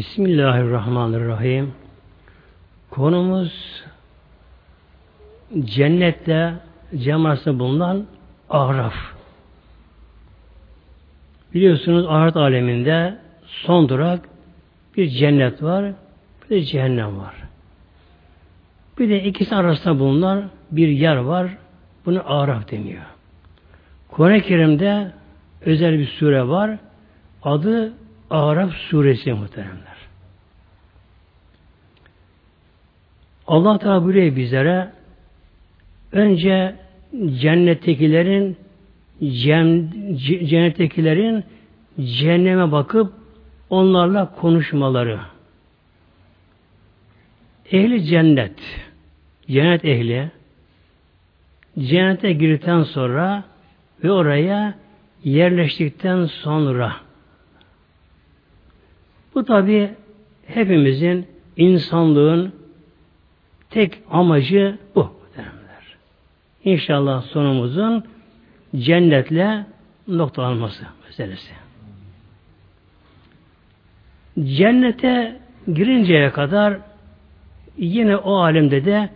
Bismillahirrahmanirrahim. Konumuz cennetle cem arasında bulunan Araf. Biliyorsunuz ahiret aleminde son durak bir cennet var, bir de cehennem var. Bir de ikisi arasında bulunan bir yer var. Bunu Araf deniyor. Kur'an-ı Kerim'de özel bir sure var. Adı Araf suresi muhteremler. Allah Teala buyuruyor bizlere önce cennettekilerin cennettekilerin cehenneme bakıp onlarla konuşmaları. Ehli cennet, cennet ehli cennete girdikten sonra ve oraya yerleştikten sonra bu tabi hepimizin insanlığın tek amacı bu. İnşallah sonumuzun cennetle noktalanması meselesi. Cennete girinceye kadar yine o alemde de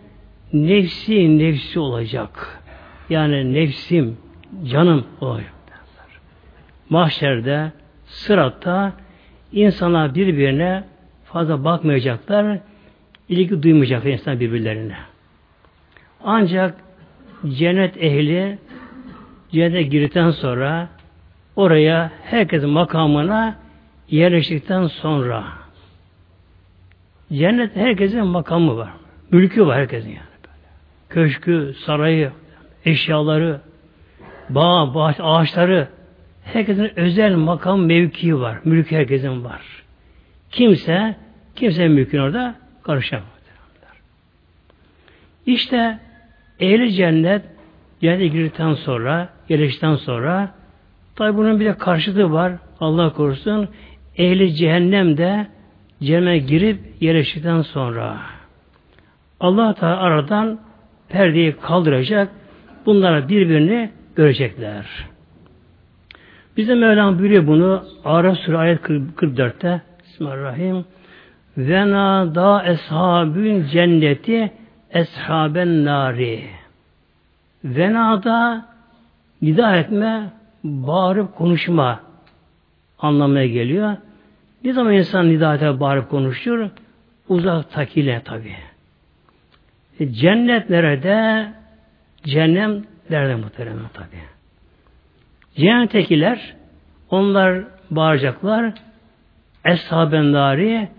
nefsi nefsi olacak. Yani nefsim, canım olacak. Derler. Mahşerde, sıratta insanlar birbirine fazla bakmayacaklar, ilgi duymayacaklar insan birbirlerine. Ancak cennet ehli cennete girdikten sonra oraya herkesin makamına yerleştikten sonra cennet herkesin makamı var. Mülkü var herkesin yani. Köşkü, sarayı, eşyaları, bağ, bağ, ağaçları herkesin özel makam mevkii var. Mülkü herkesin var. Kimse kimse mülkün orada karışamaz. İşte ehli cennet cennete girdikten sonra, yerleştikten sonra tabi bunun bir de karşılığı var. Allah korusun ehli cehennem de cehenneme girip yerleştikten sonra Allah Teala aradan perdeyi kaldıracak. Bunlara birbirini görecekler. Bize Mevlam buyuruyor bunu Araf Suresi ayet 44'te Bismillahirrahmanirrahim ve nada eshabün cenneti eshaben nari venada nida etme bağırıp konuşma anlamına geliyor. Ne zaman insan nida eder, bağırıp konuşur? Uzak takiyle tabi. E, cennet nerede? Cehennem nerede muhtemelen tabi. Cennettekiler onlar bağıracaklar Eshaben nari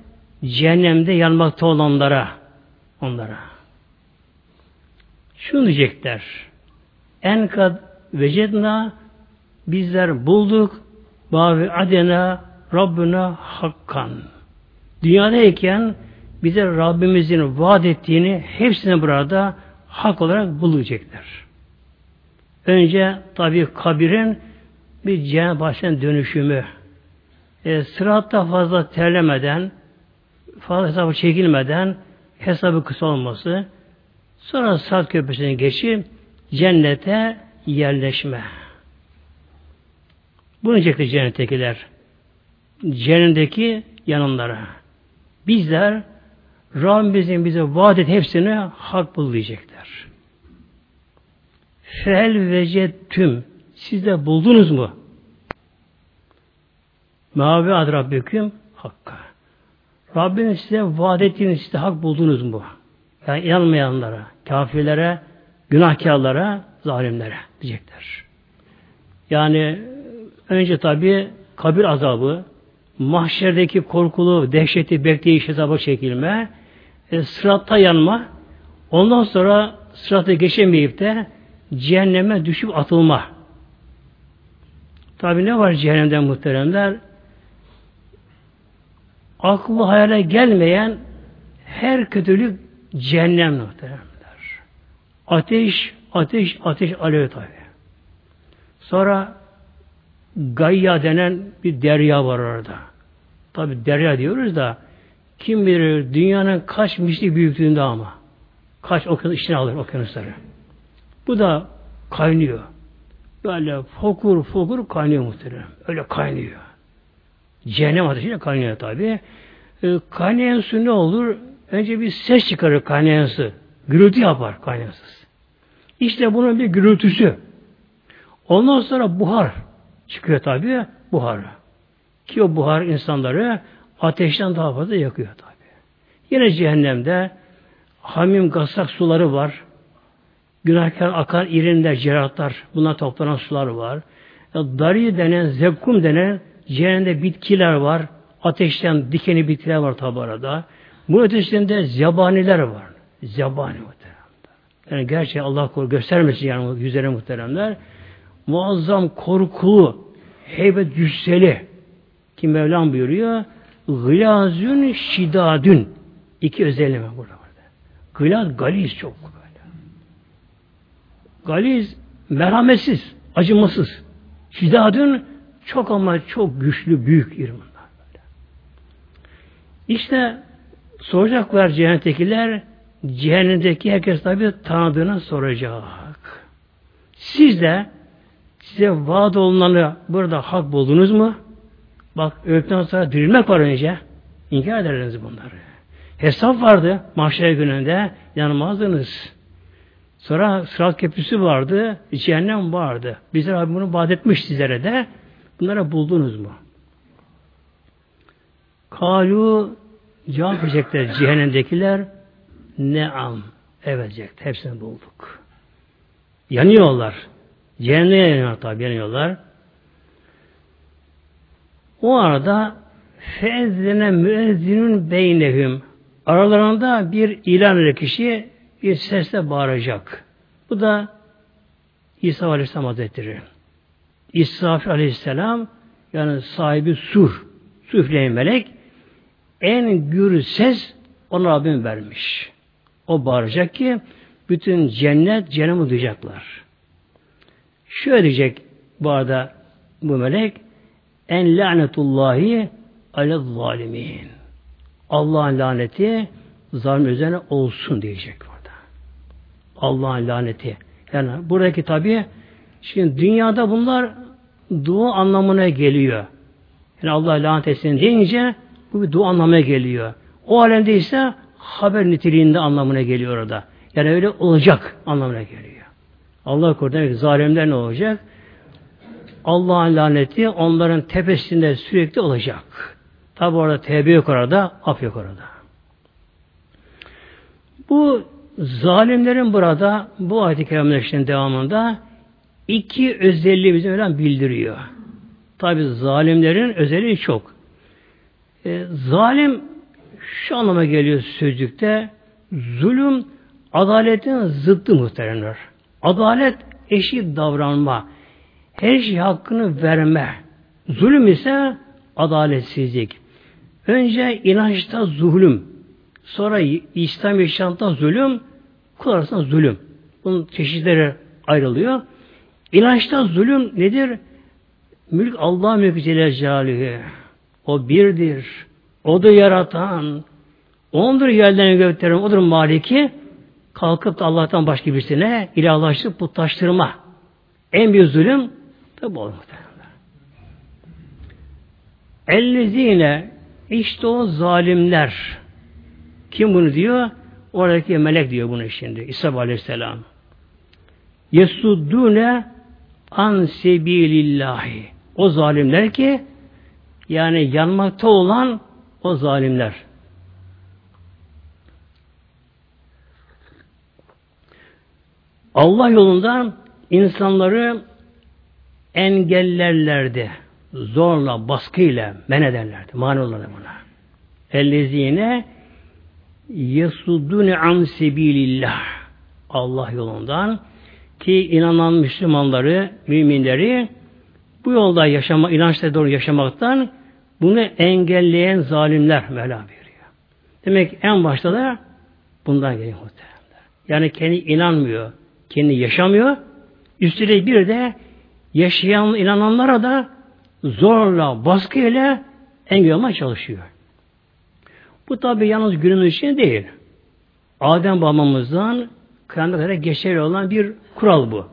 cehennemde yanmakta olanlara onlara. Şunu diyecekler. Enkad vecedna bizler bulduk Bavi adena Rabbuna hakkan. Dünyadayken bize Rabbimizin vaat ettiğini hepsini burada hak olarak bulacaklar. Önce tabi kabirin bir cennet baştan dönüşümü. E, sıratta fazla terlemeden, fazla hesabı çekilmeden hesabı kısa olması, sonra saat köprüsüne geçip cennete yerleşme. Bunu diyecektir cennettekiler. Cennetteki yanımlara. Bizler Rabbimizin bize vaat et hepsini hak bul diyecekler. Fel vecettüm. Siz de buldunuz mu? Mavi ad Rabbiküm hakka. Rabbim size vaat ettiğini size hak buldunuz mu? Yani inanmayanlara, kafirlere, günahkarlara, zalimlere diyecekler. Yani önce tabi kabir azabı, mahşerdeki korkulu, dehşeti, bekleyiş hesaba çekilme, e, sıratta yanma, ondan sonra sıratı geçemeyip de cehenneme düşüp atılma. Tabi ne var cehennemden muhteremler? Aklı hayale gelmeyen her kötülük cehennem muhteremler. Ateş, ateş, ateş alev tabi. Sonra Gayya denen bir derya var orada. Tabi derya diyoruz da kim bilir dünyanın kaç misli büyüklüğünde ama. Kaç okyanus içine alır okyanusları. Bu da kaynıyor. Böyle fokur fokur kaynıyor muhtemelen. Öyle kaynıyor. Cehennem ateşiyle kaynıyor tabi. E, kaynayan su ne olur? Önce bir ses çıkarır kaynayan su. Gürültü yapar kaynayan su. İşte bunun bir gürültüsü. Ondan sonra buhar çıkıyor tabi buhar. Ki o buhar insanları ateşten daha fazla yakıyor tabi. Yine cehennemde hamim gasak suları var. Günahkar akan irinler, ceratlar, buna toplanan sular var. Dari denen, zekkum denen cehennemde bitkiler var. Ateşten dikeni bitkiler var tabi arada. Bu ötesinde zebaniler var. Zebani muhteremler. Yani gerçi Allah koru göstermesin yani yüzlerine muhteremler. Muazzam korkulu, heybet cüsseli ki Mevlam buyuruyor gılazün şidadün iki özelliği burada. Gılaz, galiz çok böyle. Galiz, merhametsiz, acımasız. Şidadün çok ama çok güçlü, büyük irmanlar. Böyle. İşte soracaklar cennettekiler cehennemdeki herkes tabi tanıdığını soracak. Siz de size vaat olunanı burada hak buldunuz mu? Bak öldükten sonra dirilmek var önce. İnkar ederdiniz bunları. Hesap vardı mahşer gününde yanmazdınız. Sonra sırat köprüsü vardı, cehennem vardı. Bizler abi bunu vaat etmiş sizlere de. Bunlara buldunuz mu? Kalu cevap verecekler cehennemdekiler ne am. Evet. Hepsini bulduk. Yanıyorlar. Cehenneme yanıyor tabi yanıyorlar. O arada fezzine müezzinun beynehum aralarında bir ilan eder kişi bir sesle bağıracak. Bu da İsa Aleyhisselam Hazretleri. İsrafil Aleyhisselam yani sahibi sur, su üfleyen melek en gür ses ona Rabbim vermiş. O bağıracak ki bütün cennet cennemi duyacaklar. Şöyle diyecek bu arada bu melek en lanetullahi ale zalimin. Allah'ın laneti zalim üzerine olsun diyecek burada. Allah'ın laneti. Yani buradaki tabi şimdi dünyada bunlar dua anlamına geliyor. Yani Allah lanet etsin deyince bu bir dua anlamına geliyor. O alemde ise haber niteliğinde anlamına geliyor orada. Yani öyle olacak anlamına geliyor. Allah korusun zalimler ne olacak? Allah'ın laneti onların tepesinde sürekli olacak. Tabi orada tevbe yok orada, af yok orada. Bu zalimlerin burada bu ayet-i kerimlerin devamında iki özelliği bize öyle bildiriyor. Tabi zalimlerin özelliği çok. E, zalim şu anlama geliyor sözlükte zulüm adaletin zıttı muhteremler. Adalet eşit davranma. Her şey hakkını verme. Zulüm ise adaletsizlik. Önce inançta zulüm. Sonra İslam yaşantında zulüm. Kul zulüm. Bunun çeşitleri ayrılıyor. İnançta zulüm nedir? Mülk Allah mülkü Celle O birdir. O da yaratan. Ondur yerlerini göklerin. Odur maliki. Kalkıp da Allah'tan başka birisine ilahlaştırıp putlaştırma. En büyük zulüm Tabi olur muhtemelen. Ellezine işte o zalimler kim bunu diyor? Oradaki melek diyor bunu şimdi. İsa Aleyhisselam. Yesuddune an sebilillahi. O zalimler ki yani yanmakta olan o zalimler. Allah yolundan insanları engellerlerdi. Zorla, baskıyla men ederlerdi. Mani olurdu buna. Ellezine yesudune an sebilillah. Allah yolundan ki inanan Müslümanları, müminleri bu yolda yaşama, inançta doğru yaşamaktan bunu engelleyen zalimler Mevla buyuruyor. Demek en başta da bundan geliyor muhtemelen. Yani kendi inanmıyor, kendi yaşamıyor. Üstelik bir de yaşayan inananlara da zorla, baskıyla engel olmaya çalışıyor. Bu tabi yalnız günümüz için değil. Adem babamızdan kıyametlere geçerli olan bir kural bu.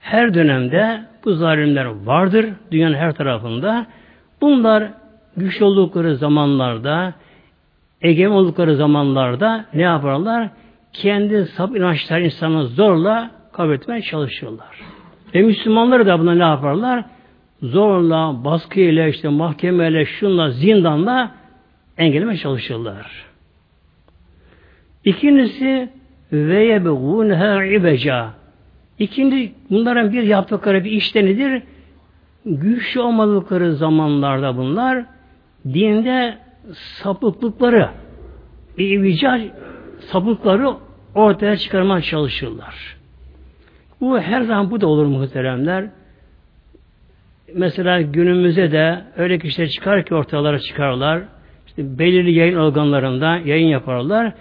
Her dönemde bu zalimler vardır dünyanın her tarafında. Bunlar güç oldukları zamanlarda egemen oldukları zamanlarda ne yaparlar? Kendi sap inançları insanı zorla kabul etmeye çalışıyorlar. Ve Müslümanları da buna ne yaparlar? Zorla, baskıyla, işte mahkemeyle, şunla, zindanla engelleme çalışırlar. İkincisi ve yebğunha ibeca. İkinci bunların bir yaptıkları bir işte nedir? Güçlü olmadıkları zamanlarda bunlar dinde sapıklıkları ibica sapıkları ortaya çıkarmaya çalışırlar. Bu her zaman bu da olur muhteremler. Mesela günümüzde de öyle kişiler çıkar ki ortalara çıkarlar. İşte belirli yayın organlarında yayın yaparlar.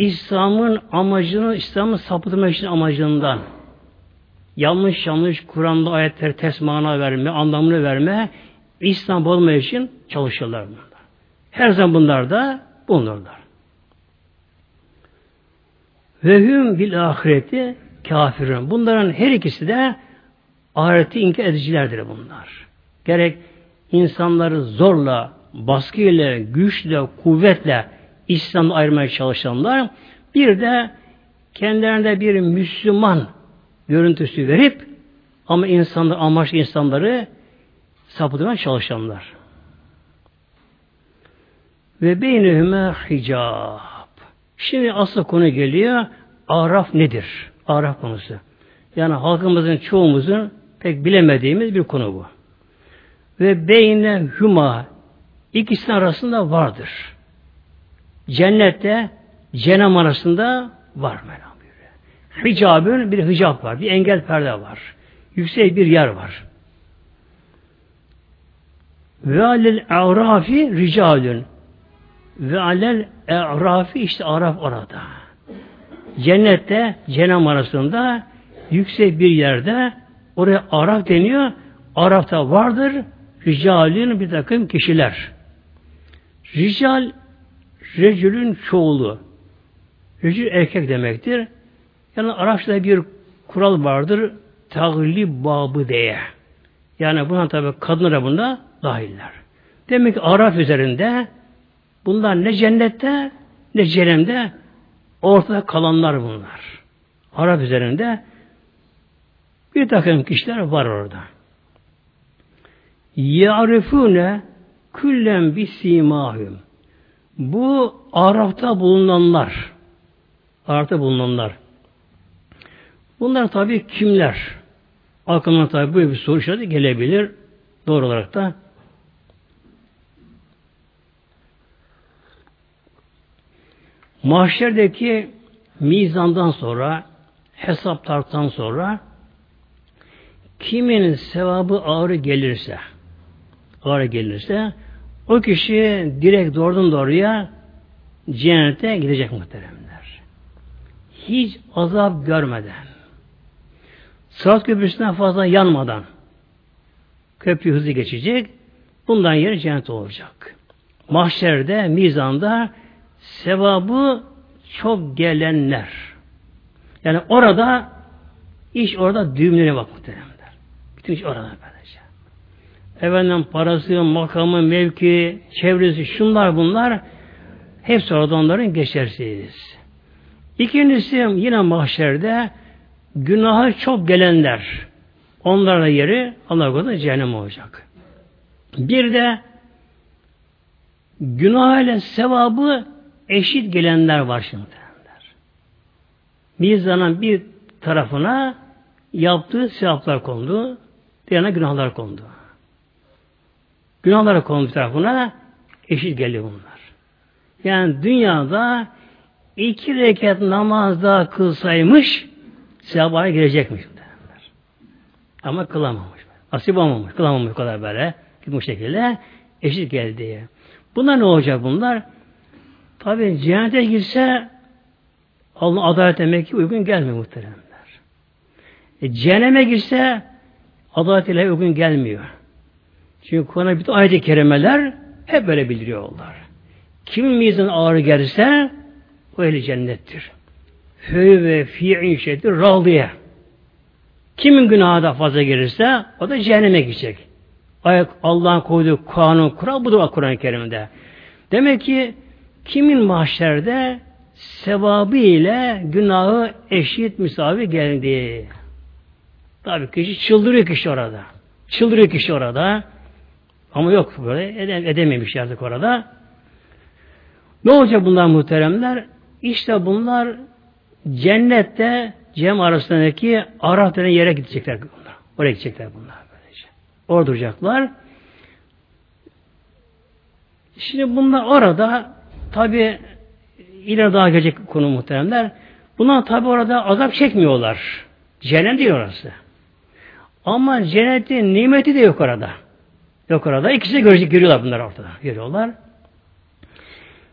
İslam'ın amacını, İslam'ın sapıtmak için amacından yanlış yanlış Kur'an'da ayetleri ters mana verme, anlamını verme, İslam olmaya için çalışırlar bunlar. Her zaman bunlar da bulunurlar. Ve hüm bil ahireti kafirun. Bunların her ikisi de ahireti inkar edicilerdir bunlar. Gerek insanları zorla, baskıyla, güçle, kuvvetle İslam'ı ayırmaya çalışanlar, bir de kendilerinde bir Müslüman görüntüsü verip ama insanlar, amaçlı insanları sapıtmaya çalışanlar. Ve beynehüme hicab. Şimdi asıl konu geliyor. Araf nedir? Araf konusu. Yani halkımızın çoğumuzun pek bilemediğimiz bir konu bu. Ve beyne huma ikisinin arasında vardır. Cennette cenem arasında var Mevlam buyuruyor. Hicabın bir hicab var, bir engel perde var. Yüksek bir yer var. Ve alel arafi ricalün. Ve alel arafi işte araf orada. Cennette cenem arasında yüksek bir yerde oraya araf deniyor. Arafta vardır ricalin bir takım kişiler. Rical recülün çoğulu. Recül erkek demektir. Yani Arapçada bir kural vardır. Taglib babı diye. Yani buna tabi kadınlara bunda dahiller. Demek ki Araf üzerinde bunlar ne cennette ne cehennemde ortada kalanlar bunlar. Araf üzerinde bir takım kişiler var orada. Yarifune küllen bisimahum. Bu Araf'ta bulunanlar, Araf'ta bulunanlar. Bunlar tabi kimler? Aklına tabi böyle bir soru işareti gelebilir. Doğru olarak da. Mahşerdeki mizandan sonra, hesaplardan sonra kimin sevabı ağır gelirse, ağır gelirse o kişi direkt doğrudan doğruya cennete gidecek muhteremler. Hiç azap görmeden, Sırat köprüsünden fazla yanmadan köprü hızlı geçecek. Bundan yeri cennet olacak. Mahşerde, mizanda sevabı çok gelenler. Yani orada iş orada düğümlerine bak muhteremler. Bütün iş orada böylece. Efendim parası, makamı, mevki, çevresi, şunlar bunlar hepsi orada onların geçersiz. İkincisi yine mahşerde Günahı çok gelenler. Onlarla yeri Allah korusun cehennem olacak. Bir de günah ile sevabı eşit gelenler var şimdi. Mizanın bir tarafına yaptığı sevaplar kondu, diğerine günahlar kondu. Günahlar kondu bir tarafına eşit geliyor bunlar. Yani dünyada iki rekat namazda kılsaymış sevabına girecekmiş. Derler. Ama kılamamış. Nasip olmamış. Kılamamış kadar böyle. Bu şekilde eşit geldi diye. Bunlar ne olacak bunlar? Tabi cennete girse Allah adalet demek ki uygun gelmiyor muhteremler. E, cehenneme girse adalet ile uygun gelmiyor. Çünkü Kur'an'a bütün ayet-i kerimeler hep böyle bildiriyorlar. Kimin mizan ağır gelirse o eli cennettir. Höy ve fi'in şeddi radiye. Kimin günahı da fazla gelirse o da cehenneme gidecek. Ayak Allah'ın koyduğu kanun, kural budur Kur'an-ı Kerim'de. Demek ki kimin mahşerde sevabı ile günahı eşit müsavi geldi. Tabi kişi çıldırıyor kişi orada. Çıldırıyor kişi orada. Ama yok böyle edem, edememiş artık orada. Ne olacak bunlar muhteremler? İşte bunlar cennette cem arasındaki Araf denen yere gidecekler bunlar. Oraya gidecekler bunlar böylece. Orada duracaklar. Şimdi bunlar orada tabi ileri daha gelecek konu muhteremler. Bunlar tabi orada azap çekmiyorlar. Cennet değil orası. Ama cennetin nimeti de yok orada. Yok orada. İkisi de görecek, görüyorlar bunlar ortada. Görüyorlar.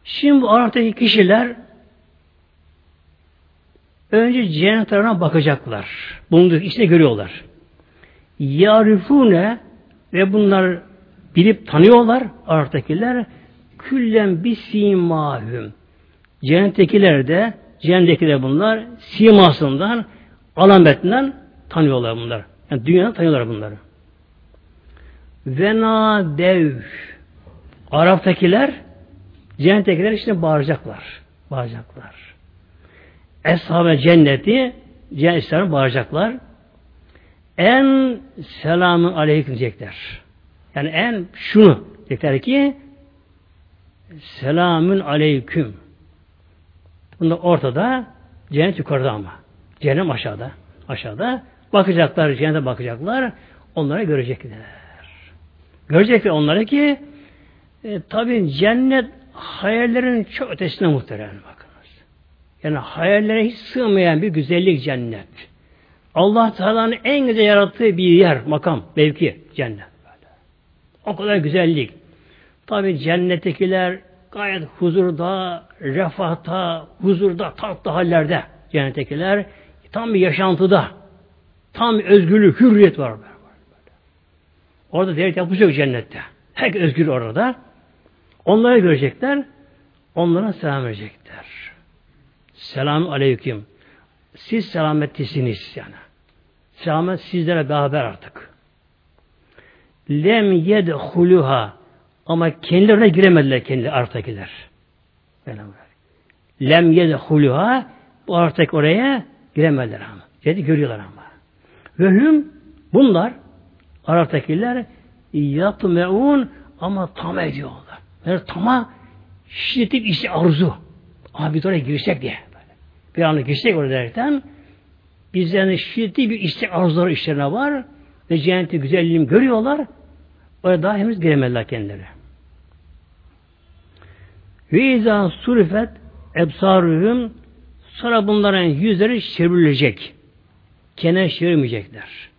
Şimdi bu Arap'taki kişiler önce cennet tarafına bakacaklar. Bunu içinde görüyorlar. Yarifune ve bunlar bilip tanıyorlar Arap'takiler küllen bisimahüm. Cennettekiler de cennettekiler bunlar simasından alametinden tanıyorlar bunlar. Yani dünyadan tanıyorlar bunları. Vena dev Arap'takiler cennettekiler işte bağıracaklar. Bağıracaklar. Eshab-ı cenneti cennetler bağıracaklar. En selamın aleyküm diyecekler. Yani en şunu diyecekler ki selamün aleyküm. Bunda ortada cennet yukarıda ama. Cennet aşağıda. Aşağıda. Bakacaklar, cennete bakacaklar. Onları görecekler. Görecekler onları ki e, tabi cennet hayallerin çok ötesine muhterem bakınız. Yani hayallere hiç sığmayan bir güzellik cennet. Allah Teala'nın en güzel yarattığı bir yer, makam, mevki cennet. Böyle. O kadar güzellik. Tabi cennettekiler gayet huzurda, refahta, huzurda, tatlı hallerde cennettekiler tam bir yaşantıda, tam bir özgürlük, hürriyet var. Orada devlet yapacak cennette. Herkes özgür orada. Onları görecekler. Onlara selam verecekler. Selam aleyküm. Siz selametlisiniz yani. Selamet sizlere beraber artık. Lem yedhuluha ama kendilerine giremediler kendi artakiler. Lem yedhuluha bu artık oraya giremediler ama. Dedi görüyorlar ama. Ve hüm bunlar Arap'takiler yatmeun ama tam ediyorlar. Yani tama şiddetli bir işi arzu. Abi oraya girsek diye. Bir anda girsek oraya derken bizlerin şiddetli bir istek arzuları işlerine var ve cenneti güzelliğini görüyorlar. Oraya daha henüz giremediler kendileri. Ve izâ surifet ebsarühüm sonra bunların yüzleri çevrilecek. Kenar çevirmeyecekler.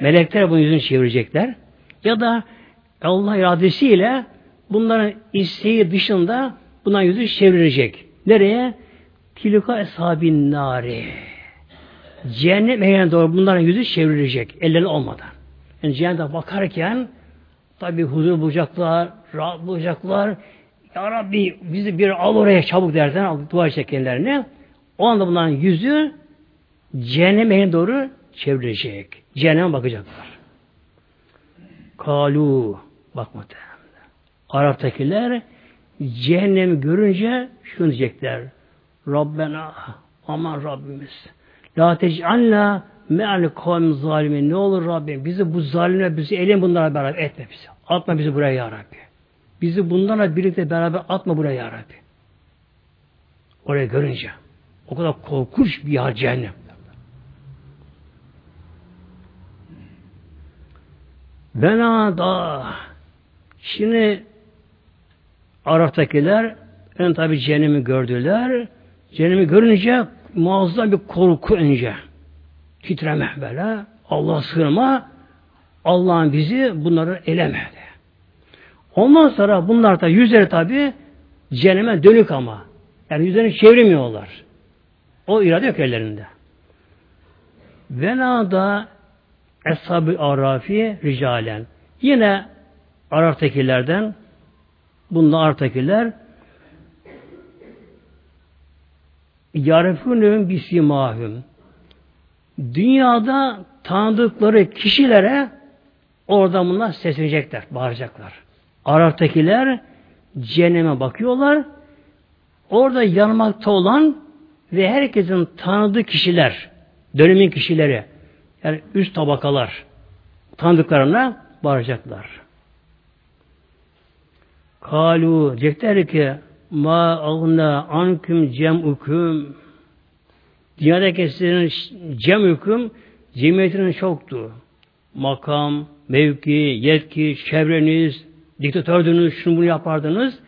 Melekler bunun yüzünü çevirecekler. Ya da Allah iradesiyle bunların isteği dışında bundan yüzü çevirecek. Nereye? Tilka eshabin nari. Cehennem eline doğru bunların yüzü çevrilecek. Elleri olmadan. Yani cehennete bakarken tabi huzur bulacaklar, rahat bulacaklar. Ya Rabbi bizi bir al oraya çabuk dersen dua çekenlerine. O anda bunların yüzü cehennem eline doğru çevirecek. Cehenneme bakacaklar. Kalu bak muhtemelen. Arap'takiler cehennemi görünce şunu diyecekler. Rabbena aman Rabbimiz. La tec'alna me'al kavmi zalimin. Ne olur Rabbim bizi bu zalimle bizi elin bunlara beraber etme bizi. Atma bizi buraya ya Rabbi. Bizi bunlarla birlikte beraber atma buraya ya Rabbi. Oraya görünce. O kadar korkunç bir yer cehennem. Bena da şimdi Araf'takiler en tabi cehennemi gördüler. Cehennemi görünce muazzam bir korku önce. Titreme böyle. Allah sığınma. Allah'ın bizi bunları elemedi. Ondan sonra bunlar da yüzleri tabi cehenneme dönük ama. Yani yüzlerini çevirmiyorlar. O irade yok ellerinde. Venada Eshab-ı Arafi ricalen. Yine Arap'takilerden bunlar Arap'takiler yarifûnün bisimâhüm dünyada tanıdıkları kişilere orada bunlar seslenecekler, bağıracaklar. Arap'takiler cehenneme bakıyorlar orada yanmakta olan ve herkesin tanıdığı kişiler, dönemin kişileri, yani üst tabakalar tanıdıklarına varacaklar. Kalu diyecekler ki ma ağna anküm cem'üküm dünyadaki sizin cem'üküm cemiyetinin çoktu. Makam, mevki, yetki, çevreniz, diktatördünüz, şunu bunu yapardınız.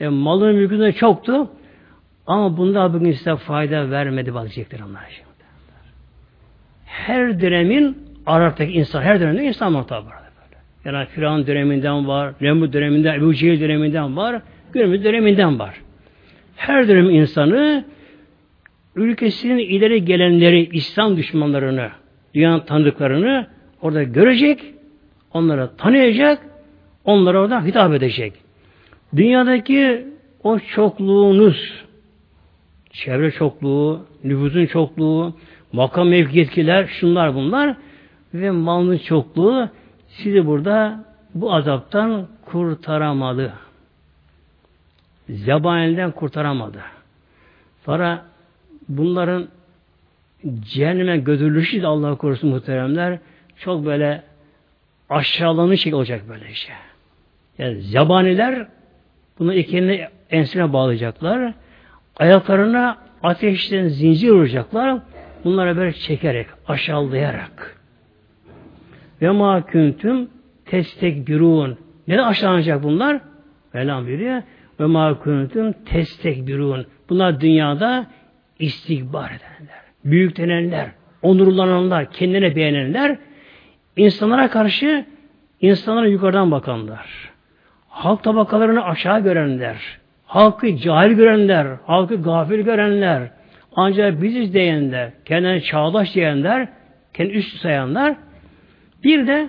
E, malın mülkü de çoktu. Ama bunda bugün size fayda vermedi diyecekler onlar. Her dönemin Arap'taki insan, her dönemde insan var. Yani Firavun döneminden var, Nemrut döneminden, Ebu Cehil döneminden var, günümüz döneminden var. Her dönem insanı ülkesinin ileri gelenleri, İslam düşmanlarını, dünyanın tanıdıklarını orada görecek, onlara tanıyacak, onlara orada hitap edecek. Dünyadaki o çokluğunuz, çevre çokluğu, nüfusun çokluğu, makam mevki yetkiler, şunlar bunlar ve malın çokluğu sizi burada bu azaptan kurtaramadı. Zebaniden kurtaramadı. Sonra bunların cehenneme götürülüşü de Allah korusun muhteremler çok böyle aşağılanmış şey olacak böyle işte. Yani zebaniler bunu ikini ensine bağlayacaklar. Ayaklarına ateşten zincir vuracaklar. Bunlara böyle çekerek, aşağılayarak. Ve ma küntüm testekbirun. Neden aşağılanacak bunlar? Velam buyuruyor. Ve ma küntüm testekbirun. Bunlar dünyada istikbar edenler, büyüklenenler, onurlananlar, kendine beğenenler, insanlara karşı insanlara yukarıdan bakanlar, halk tabakalarını aşağı görenler, halkı cahil görenler, halkı gafil görenler, ancak biziz diyenler, kendine çağdaş diyenler, kendi üst sayanlar, bir de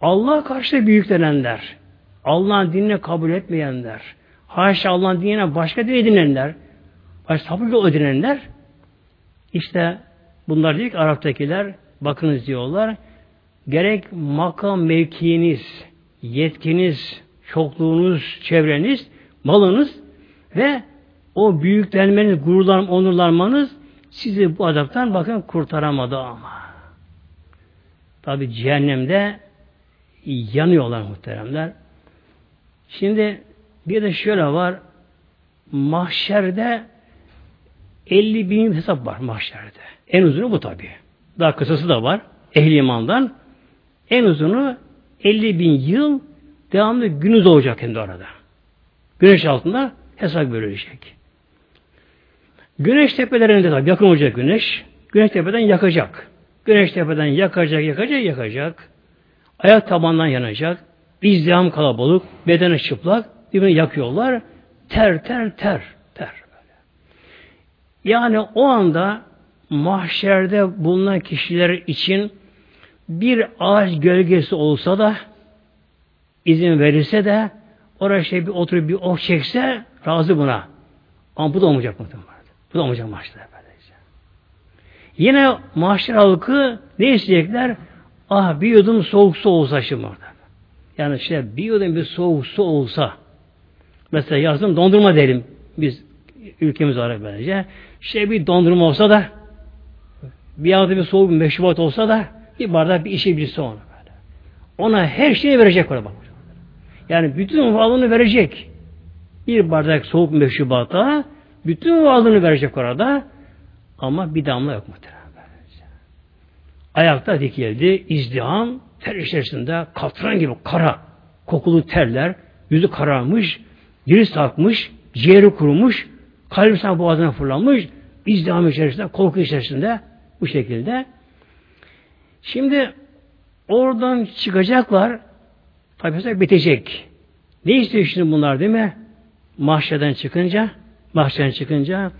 Allah karşı büyüklenenler, Allah'ın dinini kabul etmeyenler, haşa Allah'ın dinine başka din edinenler, başka sapık yol edinenler, işte bunlar diyor ki Arap'takiler, bakınız diyorlar, gerek makam mevkiiniz, yetkiniz, çokluğunuz, çevreniz, malınız ve o büyüklenmeniz, gururlan, onurlanmanız sizi bu adaptan bakın kurtaramadı ama. Tabi cehennemde yanıyorlar muhteremler. Şimdi bir de şöyle var. Mahşerde 50 bin hesap var mahşerde. En uzunu bu tabi. Daha kısası da var. Ehli imandan. En uzunu 50 bin yıl devamlı günü doğacak hem de orada. Güneş altında hesap görülecek. Güneş tepelerinde tabi yakın olacak güneş. Güneş tepeden yakacak. Güneş tepeden yakacak, yakacak, yakacak. Ayak tabandan yanacak. İzdiham kalabalık, bedeni çıplak, birbirini yakıyorlar. Ter, ter, ter, ter. Yani o anda mahşerde bulunan kişiler için bir ağaç gölgesi olsa da izin verirse de oraya şey bir oturup bir oh çekse razı buna. Ama bu da olmayacak muhtemelen. Bu da olmayacak mahşerde. Yine mahşer halkı ne isteyecekler? Ah bir yudum soğuk su olsa şimdi orada. Yani işte bir yudum bir soğuk su olsa mesela yazın dondurma derim biz ülkemiz olarak bence. İşte bir dondurma olsa da bir yağda bir soğuk bir meşrubat olsa da bir bardak bir işe birisi ona böyle. Ona her şeyi verecek orada bak. Yani bütün varlığını verecek. Bir bardak soğuk meşrubata bütün varlığını verecek orada. Ama bir damla yok muhtemelen. Ayakta dikildi, izdiham, ter içerisinde katran gibi kara, kokulu terler, yüzü kararmış, diri sarkmış, ciğeri kurumuş, kalbi sana boğazına fırlanmış, izdiham içerisinde, korku içerisinde bu şekilde. Şimdi oradan çıkacaklar, tabi bitecek. Ne istiyor şimdi bunlar değil mi? Mahşeden çıkınca, mahşeden çıkınca,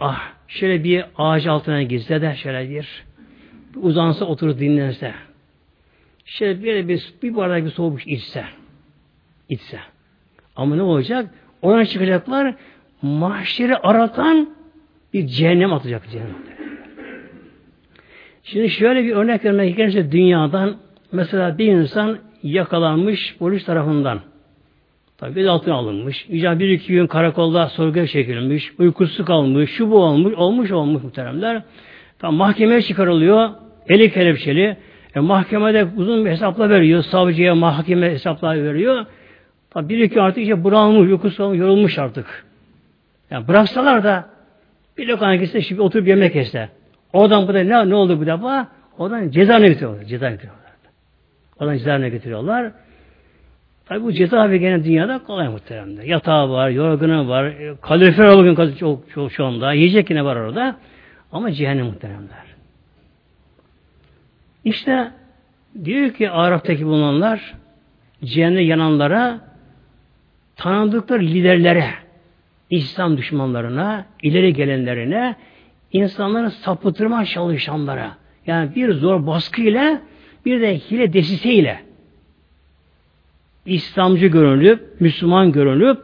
ah şöyle bir ağaç altına gizle de şöyle bir uzansa oturup dinlense şöyle bir, bir, bir bardak bir soğuk içse içse ama ne olacak? Ona çıkacaklar mahşeri aratan bir cehennem atacak cehennem. Şimdi şöyle bir örnek vermek gerekirse dünyadan mesela bir insan yakalanmış polis tarafından Tabi göz altına alınmış. İcab bir iki gün karakolda sorguya çekilmiş. Uykusu kalmış. Şu bu olmuş. Olmuş olmuş muhteremler. Tam mahkemeye çıkarılıyor. Eli kelepçeli. E, mahkemede uzun bir hesapla veriyor. Savcıya mahkeme hesaplar veriyor. Tabi bir iki artık işte bırakmış. Uykusu kalmış. Yorulmuş artık. Yani bıraksalar da bir lokana gitse şimdi oturup yemek yese. Oradan burada ne, ne oldu bu defa? Oradan cezaevine getiriyorlar. Cezaevine getiriyorlar. Oradan cezaevine getiriyorlar. Tabi bu cezaevi gene dünyada kolay muhteremde. Yatağı var, yorganı var, kalorifer var bugün çok, çok şu anda. Yiyecek yine var orada. Ama cehennem muhteremler. İşte diyor ki Araf'taki bulunanlar cehennemde yananlara tanıdıkları liderlere İslam düşmanlarına, ileri gelenlerine, insanları sapıtırma çalışanlara, yani bir zor baskı ile bir de hile desise ile İslamcı görünüp, Müslüman görünüp,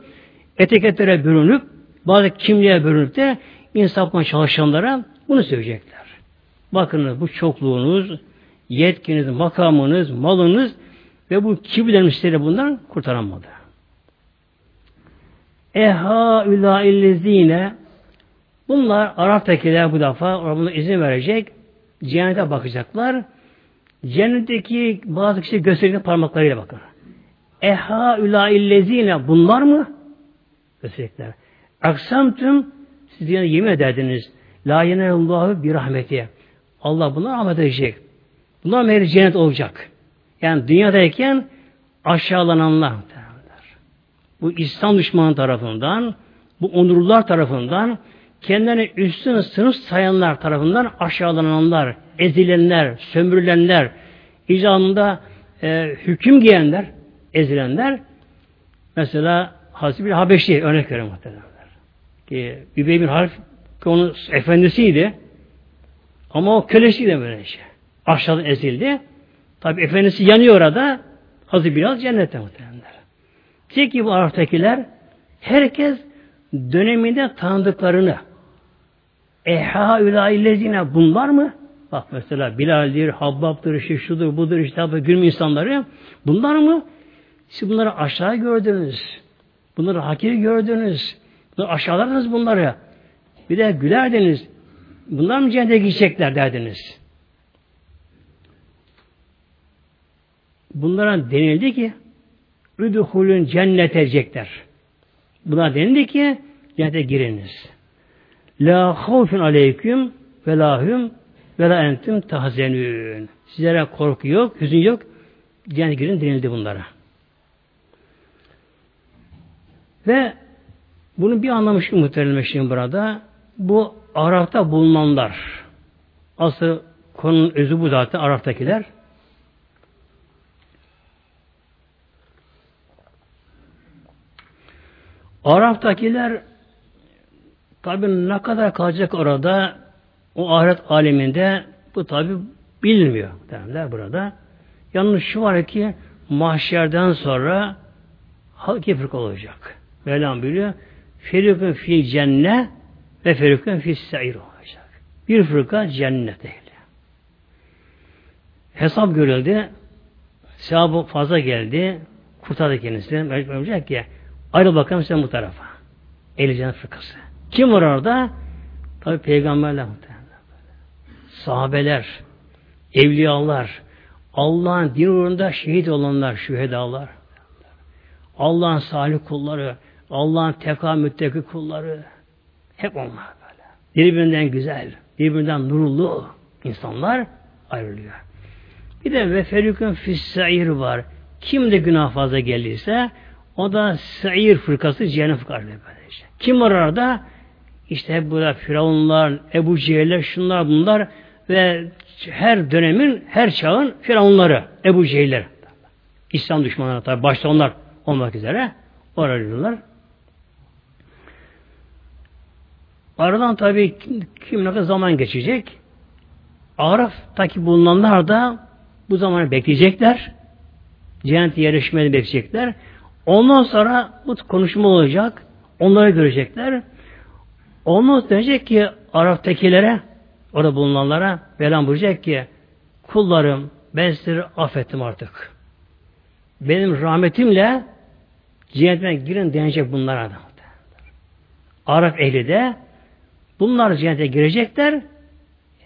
etiketlere bürünüp, bazı kimliğe bürünüp de insafma çalışanlara bunu söyleyecekler. Bakınız bu çokluğunuz, yetkiniz, makamınız, malınız ve bu kibirlenmişleri bundan kurtaramadı. Eha ula illezine bunlar Arap'takiler bu defa Rabbine izin verecek. Cennete bakacaklar. Cennetteki bazı kişi gösterecek parmaklarıyla bakın. Eha ula illezine bunlar mı? Gösterecekler. Aksamtüm siz yine yemin ederdiniz. La yenelullahu bir rahmeti. Allah buna rahmet edecek. Bunlar mehri cennet olacak. Yani dünyadayken aşağılananlar bu İslam düşmanı tarafından, bu onurlular tarafından, kendilerini üstün sınıf sayanlar tarafından aşağılananlar, ezilenler, sömürülenler, icabında e, hüküm giyenler, ezilenler, mesela Hazreti bir Habeşi örnek verin muhtemelenler. Ki Übey bin Harf onun efendisiydi. Ama o kölesiydi böyle şey. Aşağıdan ezildi. Tabi efendisi yanıyor orada. Hazreti biraz cennette muhtemelenler. Diyecek ki bu Araf'takiler herkes döneminde tanıdıklarını Eha ilaillezine bunlar mı? Bak mesela Bilal'dir, Habbab'dır, işte şudur, budur, işte bu gülüm insanları. Bunlar mı? Siz bunları aşağı gördünüz. Bunları hakir gördünüz. Bunları aşağılardınız bunları. Bir de gülerdiniz. Bunlar mı cennete gidecekler derdiniz. Bunlara denildi ki Üdhulün cennet edecekler. Buna denildi ki cennete giriniz. La havfun aleyküm ve lahüm ve la entum tahzenün. Sizlere korku yok, hüzün yok. Cennete girin denildi bunlara. Ve bunun bir anlamı şu muhtemelen burada. Bu Arap'ta bulunanlar. Asıl konunun özü bu zaten Arap'takiler. Arap'takiler tabi ne kadar kalacak orada o ahiret aleminde bu tabi bilmiyor derler burada. Yalnız şu var ki mahşerden sonra halk fırka olacak. Mevlam biliyor. Ferikun fi cennet ve ferikun fi seir olacak. Bir fırka cennet ehli. Hesap görüldü. Sevabı fazla geldi. Kurtardı kendisini. Mecbur olacak ki Ayrı bakalım sen bu tarafa. Ehli cennet fırkası. Kim var orada? Tabi peygamberler Sahabeler, evliyalar, Allah'ın din uğrunda şehit olanlar, şühedalar. Allah'ın salih kulları, Allah'ın teka müttaki kulları. Hep onlar böyle. Birbirinden güzel, birbirinden nurlu insanlar ayrılıyor. Bir de ve ferikun fissair var. Kim de günah fazla geldiyse o da Sa'ir fırkası cehennem fırkası böylece. Kim var orada? İşte hep burada Firavunlar, Ebu Cehiller, şunlar bunlar ve her dönemin, her çağın Firavunları, Ebu Cehiller. İslam düşmanları tabi başta onlar olmak üzere oraya Aradan tabi kim, ne kadar zaman geçecek? Araf'taki bulunanlar da bu zamanı bekleyecekler. Cennet yerleşmeni bekleyecekler. Ondan sonra bu konuşma olacak. Onları görecekler. Ondan sonra diyecek ki Arap'takilere orada bulunanlara Velan buyuracak ki kullarım ben sizleri affettim artık. Benim rahmetimle Cennetine girin denecek bunlara da. Arap ehli de bunlar cennete girecekler.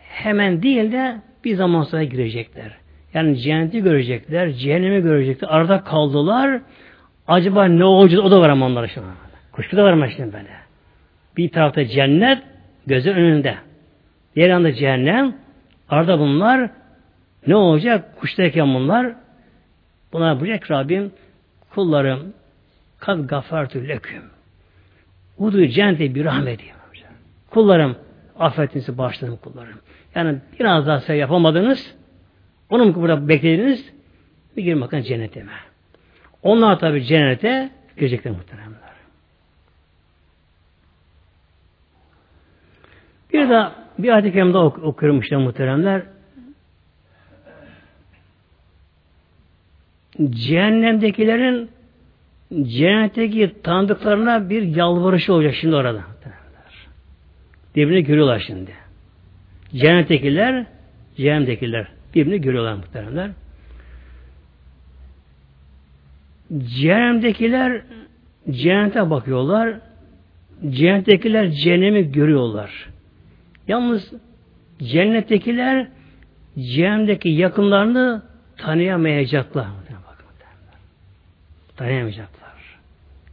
Hemen değil de bir zaman sonra girecekler. Yani cenneti görecekler, cehennemi görecekler. Arada kaldılar. Acaba ne olacak? O da var ama onlara şimdi. Kuşku da var ama şimdi böyle. Bir tarafta cennet, gözü önünde. Diğer yanda cehennem. Arada bunlar ne olacak? Kuştayken bunlar buna yapacak Rabbim kullarım kad gafartü leküm. Udu cennete bir rahmet Kullarım affetinizi bağışladım kullarım. Yani biraz daha sen yapamadınız. Onu mu burada beklediniz? Bir girin bakın cennete? Onlar tabi cennete girecekler muhteremler. Bir de bir ayet-i kerimde ok okuyorum işte muhteremler. Cehennemdekilerin cennetteki tanıdıklarına bir yalvarışı olacak şimdi orada. Birbirini görüyorlar şimdi. Cennettekiler, cehennemdekiler birbirini görüyorlar muhteremler. Cehennemdekiler cennete bakıyorlar. Cennettekiler cehennemi görüyorlar. Yalnız cennettekiler cehennemdeki yakınlarını tanıyamayacaklar. Tanıyamayacaklar.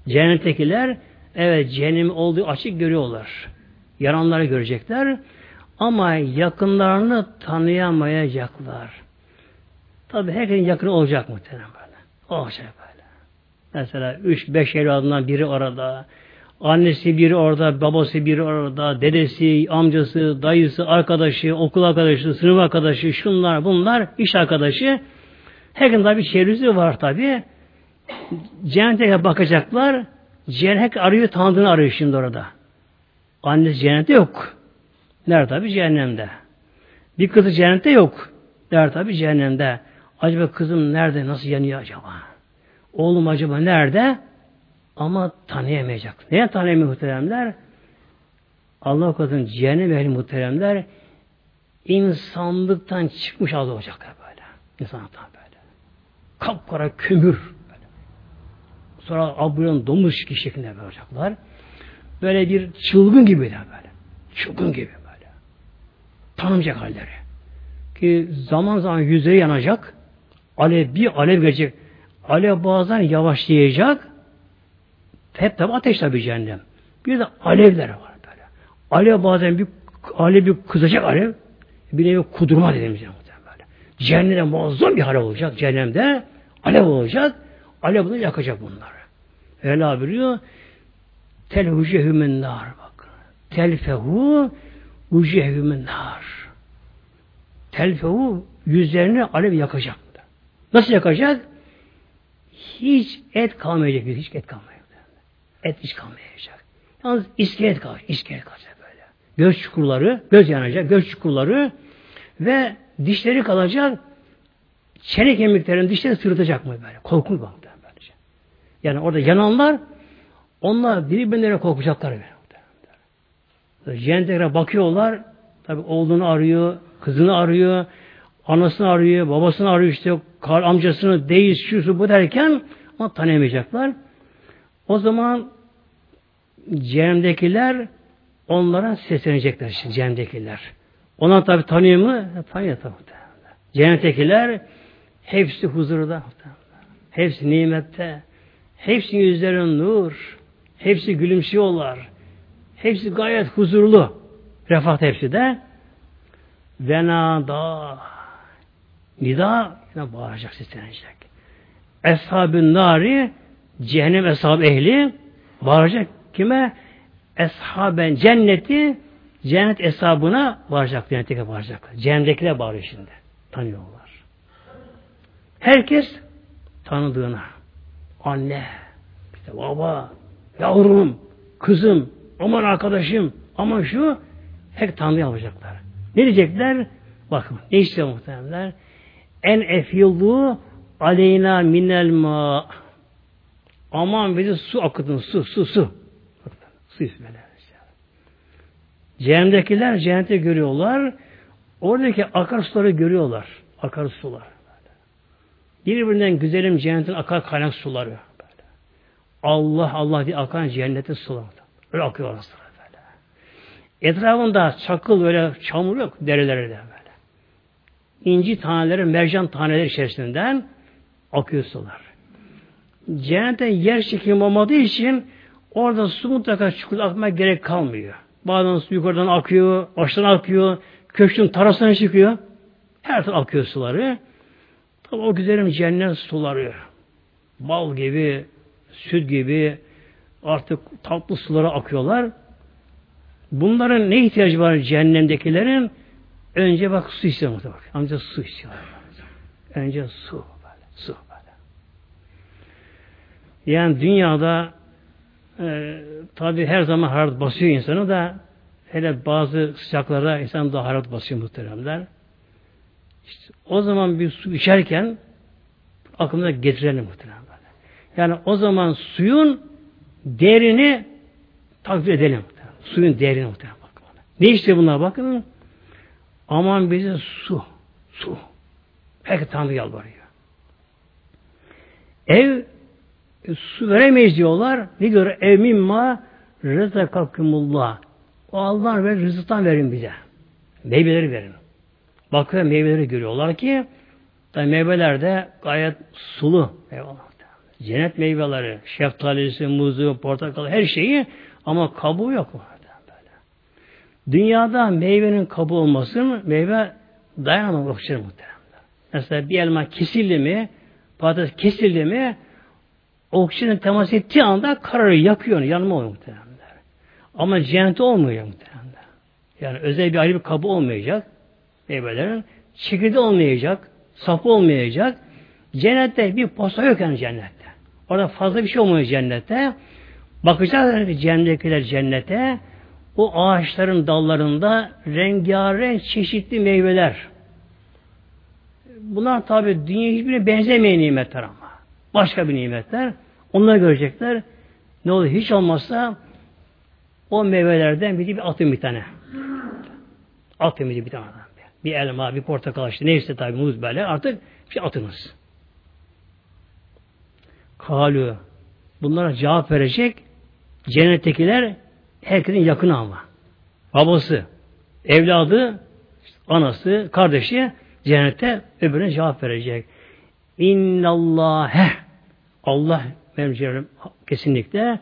Cennettekiler evet cehennem olduğu açık görüyorlar. Yaranları görecekler ama yakınlarını tanıyamayacaklar. Tabi herkesin yakını olacak muhtemelen böyle. Olacak böyle. Mesela üç, beş evladından biri orada, annesi biri orada, babası biri orada, dedesi, amcası, dayısı, arkadaşı, okul arkadaşı, sınıf arkadaşı, şunlar, bunlar, iş arkadaşı. Herkesin tabi çevresi var tabi. Cennete bakacaklar. Cennet arıyor, tanıdığını arıyor şimdi orada. Annesi cennette yok. Nerede tabi? Cehennemde. Bir kızı cennette yok. Nerede tabi? Cehennemde. Acaba kızım nerede? Nasıl yanıyor acaba? Oğlum acaba nerede? Ama tanıyamayacak. Neye tanıyamıyor muhteremler? Allah korusun cehennem ehli muhteremler insanlıktan çıkmış halde olacaklar böyle. İnsanlıktan böyle. Kapkara kömür. Böyle. Sonra abuyan domuz şeklinde olacaklar. Böyle bir çılgın gibi de böyle. Çılgın gibi böyle. Tanımayacak halleri. Ki zaman zaman yüzleri yanacak. Alev bir alev gelecek. Alev bazen yavaşlayacak. Hep tabi ateş tabi cehennem. Bir de alevler var böyle. Alev bazen bir alev bir kızacak alev. Bir nevi kudurma dediğimiz böyle. Cehennemde muazzam bir hale olacak. Cehennemde alev olacak. Alev bunu yakacak bunları. Öyle biliyor. Tel hucehümün nar bak. Telfehu hucehümün nar. Telfehu yüzlerini alev yakacak. Nasıl yakacak? Hiç et kalmayacak. Hiç et kalmayacak. Et hiç kalmayacak. Yalnız iskelet kalacak. İskelet kalacak böyle. Göz çukurları, göz yanacak, göz çukurları ve dişleri kalacak. Çene kemiklerinin dişleri sırıtacak mı böyle? Korkunç bak. Böylece. Yani orada yananlar onlar birbirlerine korkacaklar. Cennete bakıyorlar. Tabi oğlunu arıyor, kızını arıyor, anasını arıyor, babasını arıyor işte kar amcasını değil şusu bu derken ama tanıyamayacaklar. O zaman cehennemdekiler onlara seslenecekler şimdi cehennemdekiler. Ona tabi tanıyor mu? Tanıyor tabi. Cennettekiler hepsi huzurda. Hepsi nimette. Hepsi yüzlerin nur. Hepsi gülümsüyorlar. Hepsi gayet huzurlu. Refah hepsi de. Venada nida yine bağıracak, seslenecek. Eshab-ı nari cehennem eshab ehli bağıracak kime? Eshaben cenneti cennet hesabına bağıracak, cennetine bağıracaklar. Cehennemdekiler bağırıyor şimdi. Tanıyorlar. Herkes tanıdığına. Anne, işte baba, yavrum, kızım, aman arkadaşım, aman şu hep Tanrı yapacaklar. Ne diyecekler? Bakın ne istiyor muhtemelenler? En efillu aleyna minel ma aman bizi su akıtın su su su su ismeler. Cehennemdekiler cennete görüyorlar. Oradaki akarsuları görüyorlar. Akarsular. Birbirinden güzelim cennetin akar kaynak suları. Allah Allah diye akan cennete sular. Öyle akıyor orası böyle. Etrafında çakıl böyle çamur yok derelerde böyle. İnci taneleri, mercan taneleri içerisinden akıyor sular. Cennette yer çekimi olmadığı için orada su mutlaka çukur akmaya gerek kalmıyor. Bazen su yukarıdan akıyor, aşağıdan akıyor, köşkün tarasına çıkıyor. Her taraf akıyor suları. Tabi o güzelim cennet suları. Bal gibi, süt gibi artık tatlı sulara akıyorlar. Bunların ne ihtiyacı var cehennemdekilerin? Önce bak su istiyorlar. Bak. Önce su istiyorlar. Önce su. Böyle, su böyle. Yani dünyada e, tabi her zaman hararet basıyor insanı da hele bazı sıcaklarda insan daha hararet basıyor muhteremler. İşte o zaman bir su içerken aklımıza getirelim böyle. Yani o zaman suyun değerini takdir edelim. Suyun değerini muhtemelen bakın. Ne işte bunlar bakın. Aman bize su. Su. Herkes Tanrı yalvarıyor. Ev e, su veremeyiz diyorlar. Ne diyor? Ev mimma rızakakumullah. O Allah'ın ve rızıktan verin bize. Meyveleri verin. Bakıyor meyveleri görüyorlar ki tabi meyveler de gayet sulu. Eyvallah. Cennet meyveleri, şeftalisi, muzu, portakal her şeyi ama kabuğu yok mu? Dünyada meyvenin kabuğu olmasın, meyve dayanamaz oksijen muhtemelen. Mesela bir elma kesildi mi, patates kesildi mi, oksijenin temas ettiği anda kararı yakıyor, yanma oluyor muhtemelen. Ama cennette olmuyor muhtemelen. Yani özel bir ayrı bir kabı olmayacak meyvelerin. Çekirdeği olmayacak, sapı olmayacak. Cennette bir posta yok yani cennette. Orada fazla bir şey olmuyor cennette. Bakacaklar cennettekiler cennete. O ağaçların dallarında rengarenk çeşitli meyveler. Bunlar tabi dünya hiçbirine benzemeyen nimetler ama. Başka bir nimetler. Onları görecekler. Ne olur hiç olmazsa o meyvelerden biri bir atın bir tane. Atın bir tane bir elma, bir portakal işte neyse tabi muz böyle artık bir atınız. Kalu. Bunlara cevap verecek cennettekiler herkesin yakını ama. Babası, evladı, anası, kardeşi cennette öbürüne cevap verecek. İnnallâhe Allah benim kesinlikle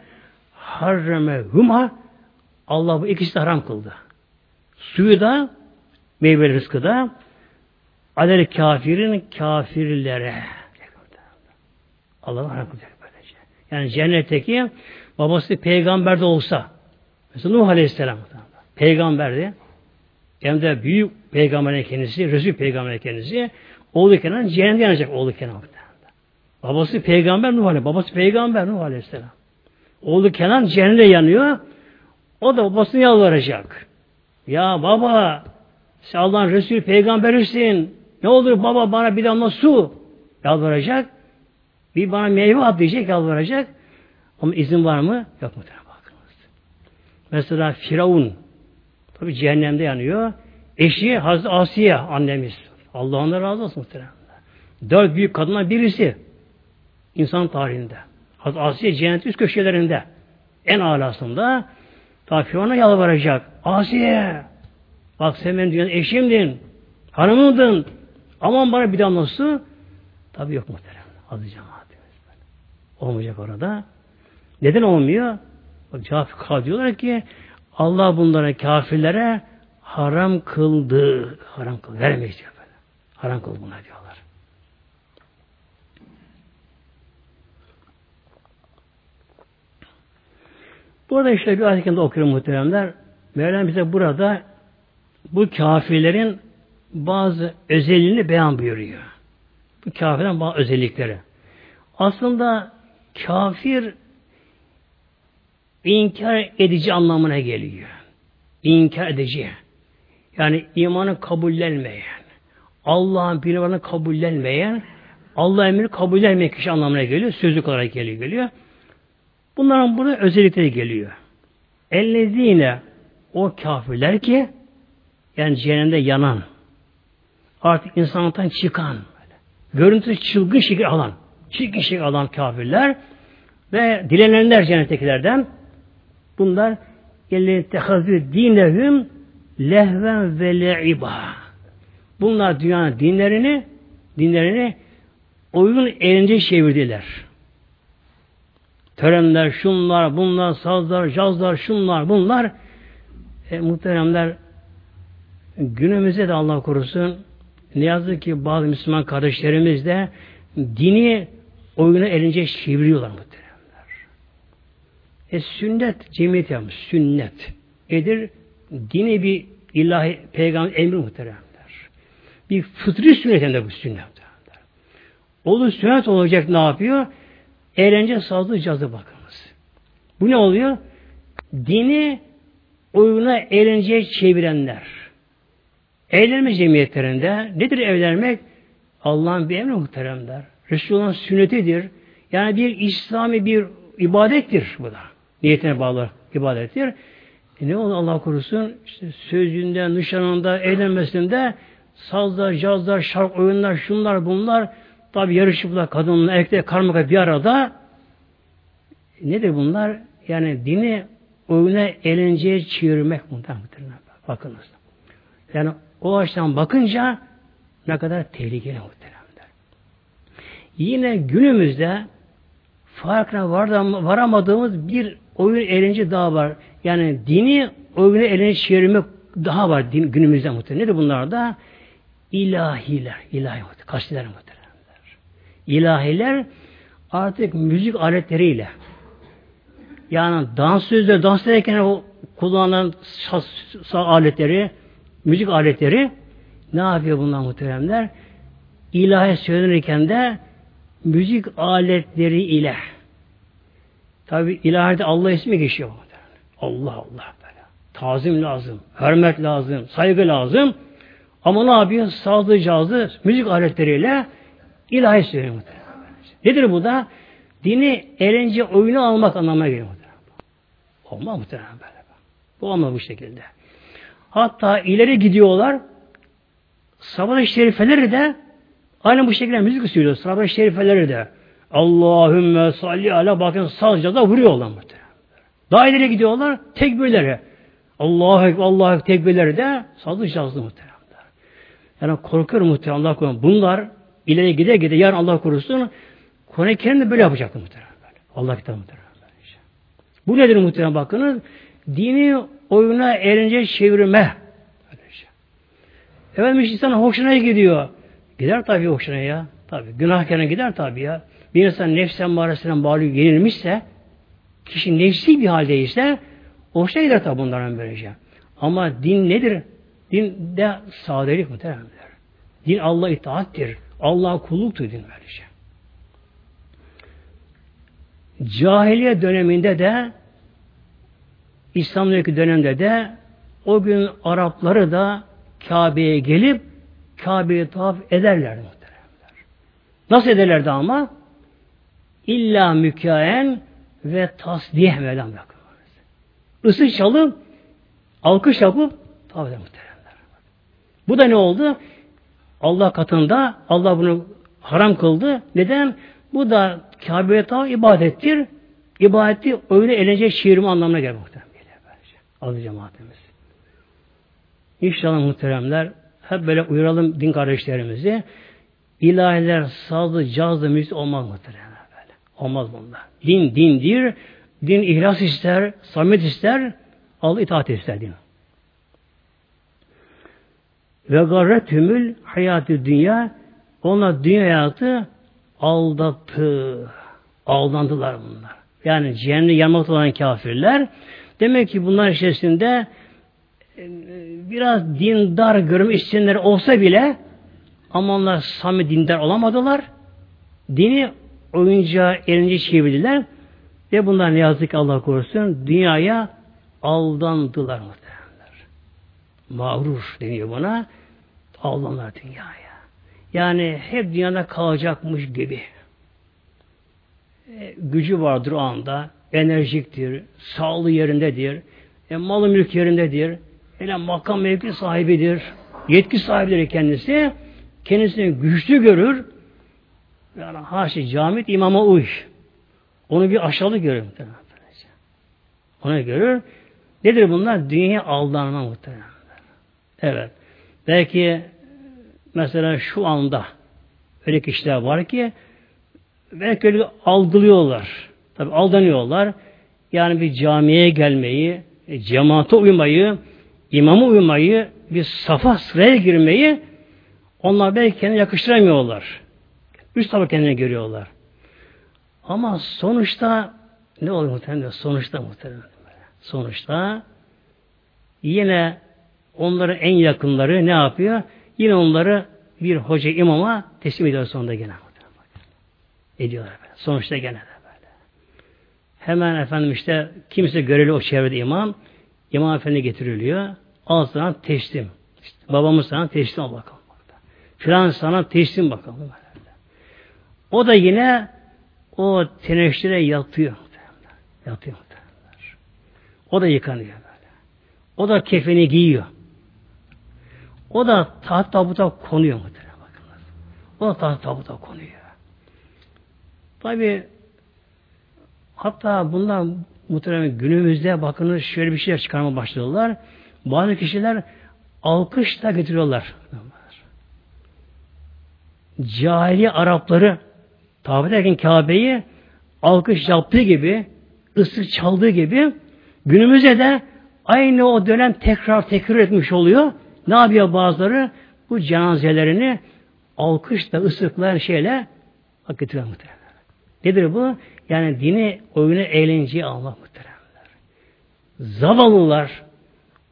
harreme huma Allah bu ikisi de haram kıldı. Suyu da meyve rızkı da alel kafirin kafirlere Allah haram kılacak böylece. Yani cennetteki babası peygamber de olsa mesela Nuh Aleyhisselam peygamberdi hem de büyük peygamberin kendisi, Resul peygamberin kendisi oğlu Kenan cehenneme yanacak oğlu Kenan. Babası peygamber Nuh Aleyhisselam. Babası peygamber Nuh Aleyhisselam. Oğlu Kenan cehenneme yanıyor. O da babasını yalvaracak. Ya baba sen Allah'ın Resulü peygamberisin. Ne olur baba bana bir damla su yalvaracak. Bir bana meyve at diyecek yalvaracak. Ama izin var mı? Yok mu? Bakınız. Mesela Firavun tabi cehennemde yanıyor. Eşi Hazreti Asiye annemiz. Allah ondan razı olsun muhtemelen. Dört büyük kadınlar birisi insan tarihinde. Hazreti Asiye cennet üst köşelerinde en alasında tabi Firavun'a yalvaracak. Asiye Bak sen benim dünyanın eşimdin, hanımımdın. Aman bana bir damla su. Tabi yok. Adı cemaatimiz. Olmayacak orada. Neden olmuyor? Cevap diyorlar ki Allah bunlara kafirlere haram kıldı. Haram kıldı. Veremeyiz diyor böyle. Haram kıldı bunlar diyorlar. Burada işte bir ayet okuyorum muhteremler. Mevlam bize burada bu kafirlerin bazı özelliğini beyan buyuruyor. Bu kafirlerin bazı özellikleri. Aslında kafir inkar edici anlamına geliyor. İnkar edici. Yani imanı kabullenmeyen, Allah'ın planını kabullenmeyen, Allah emri kabullenmeyen kişi anlamına geliyor. Sözlük olarak geliyor. geliyor. Bunların burada özellikleri geliyor. Ellezine o kafirler ki yani cehennemde yanan, artık insanlıktan çıkan, görüntüsü çılgın şekil alan, çirkin şekil alan kafirler, Ve dilenenler cennettekilerden bunlar elle tehazü dinehum lehven ve le'iba. Bunlar dünyanın dinlerini dinlerini oyun eğlence çevirdiler. Törenler, şunlar, bunlar, sazlar, cazlar, şunlar, bunlar e, muhteremler günümüzde de Allah korusun ne yazık ki bazı Müslüman kardeşlerimiz de dini oyunu elince çeviriyorlar muhteremler. E sünnet cemiyet yapmış. Sünnet. Edir dini bir ilahi peygamber emri muhteremler. Bir fıtri sünnetinde bu sünnet. Olur sünnet olacak ne yapıyor? Eğlence sazlı cazı bakınız. Bu ne oluyor? Dini oyuna eğlenceye çevirenler. Eğlenme cemiyetlerinde nedir evlenmek? Allah'ın bir emri muhteremler. Resulullah'ın sünnetidir. Yani bir İslami bir ibadettir bu da. Niyetine bağlı ibadettir. E ne olur Allah korusun? İşte sözünde, nişanında, eğlenmesinde sazlar, cazlar, şark oyunlar, şunlar, bunlar tabi yarışıplar kadınla erkekler karmaka bir arada nedir bunlar? Yani dini oyuna eğlenceye çevirmek muhtemelen. Bakınız. Yani o açıdan bakınca ne kadar tehlikeli muhtemelen. Yine günümüzde farkına varamadığımız bir oyun eğlence daha var. Yani dini oyuna eğlence çevirmek daha var din, günümüzde muhtemelen. Nedir bunlar da? İlahiler. İlahi muhtemelen. Kasideler muhtemelen. İlahiler artık müzik aletleriyle yani dans sözde dans ederken o kullanılan aletleri, müzik aletleri ne yapıyor bunlar muhteremler? İlahi söylenirken de müzik aletleri ile tabi ilahide Allah ismi geçiyor. Allah Allah böyle. Tazim lazım, hürmet lazım, saygı lazım. Ama ne yapıyor? Sazlı cazlı müzik aletleriyle ilahi söylüyor. Nedir bu da? Dini eğlence oyunu almak anlamına geliyor. Olmaz muhtemelen böyle. Bu olmaz bu şekilde. Hatta ileri gidiyorlar. Sabah-ı şerifeleri de aynı bu şekilde müzik söylüyor. Sabah-ı şerifeleri de Allahümme salli ala bakın sazca da vuruyorlar muhtemelen. Daha ileri gidiyorlar tekbirleri. Allahu Ekber, Allahu Ekber tekbirleri de sazlı cazlı muhtemelen. Yani korkuyorum muhtemelen Allah korusun. Bunlar ileri gide gide yarın Allah korusun Kur'an-ı Kerim'de böyle yapacaktır muhtemelen. Allah kitabı muhtemelen. Bu nedir muhtemelen bakınız? Dini oyuna erince çevirme. Şey. Efendim insan hoşuna gidiyor. Gider tabii hoşuna ya. Tabii günahkarına gider tabii ya. Bir insan nefsen mağarasından bağlı yenilmişse kişi nefsi bir haldeyse hoşuna gider tabii bunların böylece. Ama din nedir? Din de sadelik muhtemelen. Din Allah itaattir. Allah kulluktur din böylece. Cahiliye döneminde de İslam'daki dönemde de o gün Arapları da Kabe'ye gelip Kabe'yi tavaf ederlerdi muhteremler. Nasıl ederlerdi ama? İlla mükaen ve tasdih Mevlam bakın. Isı çalıp alkış yapıp tavaf eder muhteremler. Bu da ne oldu? Allah katında Allah bunu haram kıldı. Neden? Bu da Kabe'ye tavaf ibadettir. İbadeti öyle eğlence çevirme anlamına gelir muhtemelen. Aziz cemaatimiz. İnşallah muhteremler hep böyle uyaralım din kardeşlerimizi. İlahiler, sazlı, cazlı, müzik olmaz muhteremler böyle. Olmaz bunlar. Din dindir. Din ihlas ister, samimiyet ister, Allah itaat ister din. Ve garretümül hayatı dünya ona dünya hayatı aldattı. Aldandılar bunlar. Yani cehennemde yanmakta olan kafirler demek ki bunlar içerisinde biraz dindar görme isteyenler olsa bile ama onlar sami dindar olamadılar. Dini oyuncağa erince çevirdiler ve bunlar ne yazık ki Allah korusun dünyaya aldandılar muhtemelenler. Mağrur deniyor buna. Aldanlar dünyaya. Yani hep dünyada kalacakmış gibi. E, gücü vardır o anda, enerjiktir, sağlığı yerindedir, e, malı mülk yerindedir, hele makam mevki sahibidir, yetki sahibidir kendisi, kendisini güçlü görür, yani haşi camit imama uy. Onu bir aşağılık görür. Ona görür. Nedir bunlar? Dünya aldanma muhtemelen. Evet. Belki mesela şu anda öyle kişiler var ki belki öyle algılıyorlar. Tabi aldanıyorlar. Yani bir camiye gelmeyi, cemaate uymayı, imama uymayı, bir safa sıraya girmeyi onlar belki kendine yakıştıramıyorlar. Üst tabi kendine görüyorlar. Ama sonuçta ne oluyor muhtemelen? Sonuçta muhtemelen. Sonuçta yine onların en yakınları ne yapıyor? Yine onları bir hoca imama teslim ediyor sonunda gene. Ediyorlar böyle. Sonuçta gene de böyle. Hemen efendim işte kimse göreli o çevrede imam. İmam efendi getiriliyor. Al sana teslim. İşte babamız sana teslim al bakalım. Filan sana teslim bakalım. O da yine o teneşire yatıyor. Yatıyor. O da yıkanıyor böyle. O da kefeni giyiyor. O da taht tabuta konuyor muhtemelen bakınız. O da taht tabuta konuyor. Tabi hatta bundan muhtemelen günümüzde bakınız şöyle bir şeyler çıkarma başladılar. Bazı kişiler alkış da getiriyorlar. Cahili Arapları tabi ederken Kabe'yi alkış yaptığı gibi, ıslık çaldığı gibi günümüzde de aynı o dönem tekrar tekrar etmiş oluyor. Ne yapıyor bazıları? Bu cenazelerini alkışla, ıslıklar şeyle hak getiriyor muhtemelen. Nedir bu? Yani dini, oyunu, eğlenceyi almak muhtemelen. Zavallılar,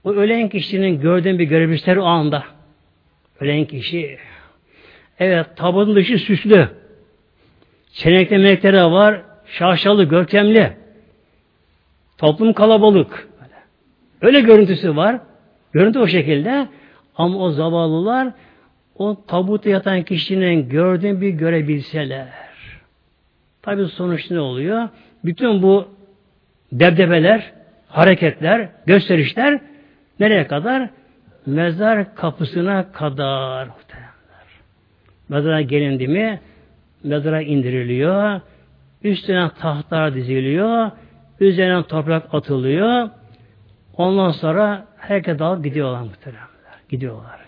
o ölen kişinin gördüğün bir görebilirler o anda. Ölen kişi, evet tabutun dışı süslü. Çenekli melekleri var, şaşalı, görkemli. Toplum kalabalık. Öyle görüntüsü var. Görüntü o şekilde. Ama o zavallılar o tabutta yatan kişinin gördüğün bir görebilseler. Tabi sonuç ne oluyor? Bütün bu debdebeler, hareketler, gösterişler nereye kadar? Mezar kapısına kadar. Mezara gelindi mi mezara indiriliyor. Üstüne tahtlar diziliyor. Üzerine toprak atılıyor. Ondan sonra herkes dalıp gidiyorlar muhteremler. Gidiyorlar.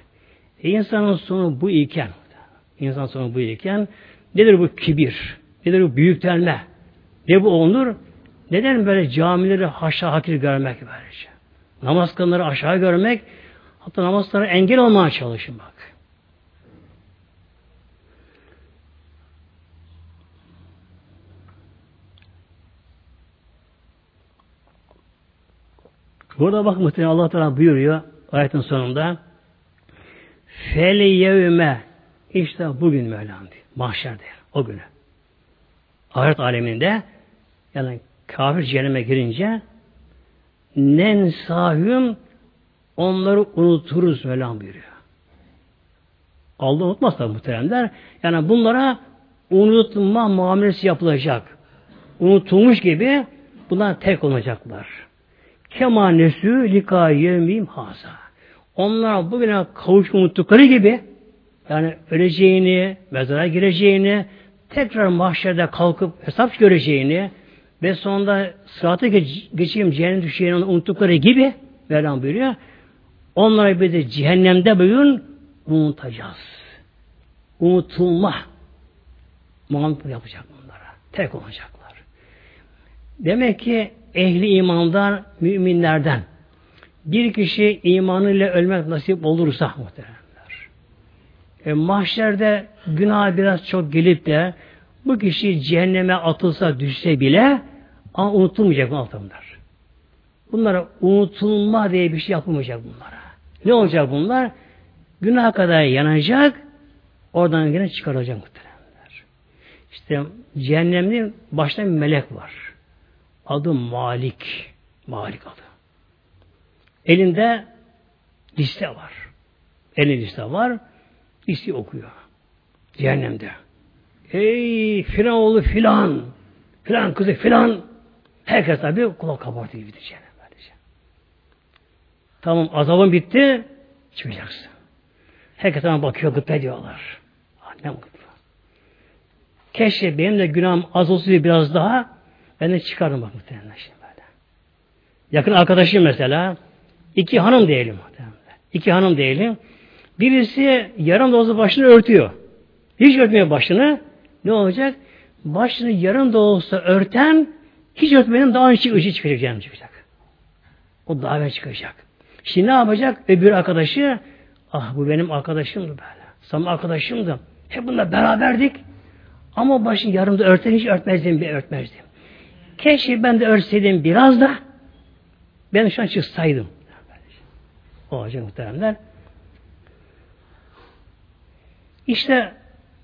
E insanın sonu bu iken insan sonu bu iken nedir bu kibir? Nedir bu büyüklenme? Ne bu olur? Neden böyle camileri aşağı hakir görmek böylece? Namaz kılanları aşağı görmek hatta namazlara engel olmaya çalışmak. Burada bak muhtemelen Allah Teala buyuruyor ayetin sonunda fel yevme işte bugün Mevlam diyor. Mahşerde o günü. Ahiret aleminde yani kafir cehenneme girince nen sahüm onları unuturuz Mevlam buyuruyor. Allah unutmaz tabi muhteremler. Yani bunlara unutma muamelesi yapılacak. Unutulmuş gibi bunlar tek olacaklar. Kema nesü lika yevmim haza. Onlar bugüne kavuşma unuttukları gibi yani öleceğini, mezara gireceğini, tekrar mahşerde kalkıp hesap göreceğini ve sonunda sıratı geç, geçeyim cehennem düşeceğini unuttukları gibi Mevlam buyuruyor. Onlara bir de cehennemde bugün unutacağız. Unutulma muhabbet yapacak bunlara. Tek olacaklar. Demek ki ehli imandan, müminlerden bir kişi imanıyla ölmek nasip olursa muhteremler. E, mahşerde günah biraz çok gelip de bu kişi cehenneme atılsa düşse bile ama unutulmayacak bu altınlar. Bunlara unutulma diye bir şey yapılmayacak bunlara. Ne olacak bunlar? Günah kadar yanacak, oradan yine çıkaracak muhteremler. İşte cehennemde başta bir melek var. Adı Malik. Malik adı. Elinde liste var. Elinde liste var. Liste okuyor. Cehennemde. Ey filan oğlu filan. Filan kızı filan. Herkes tabi kulak kabartı gibi cehennem. Tamam azabın bitti. Çıkacaksın. Herkes tamam bakıyor gıpta ediyorlar. Annem gıpta. Keşke benim de günahım az olsaydı biraz daha Ben de çıkarım bak muhtemelen şimdi böyle. Yakın arkadaşım mesela. iki hanım diyelim muhtemelen. İki hanım diyelim. Birisi yarım da başını örtüyor. Hiç örtmüyor başını. Ne olacak? Başını yarım da olsa örten hiç örtmenin daha önce ışığı çıkacak canım çıkacak. O daha evvel çıkacak. Şimdi ne yapacak? Öbür arkadaşı ah bu benim arkadaşımdı böyle. Sana arkadaşımdı. Hep bununla beraberdik. Ama başını yarımda örten hiç örtmezdim bir örtmezdim. Keşke ben de örseydim biraz da ben şu an çıksaydım. O olacak muhteremler. İşte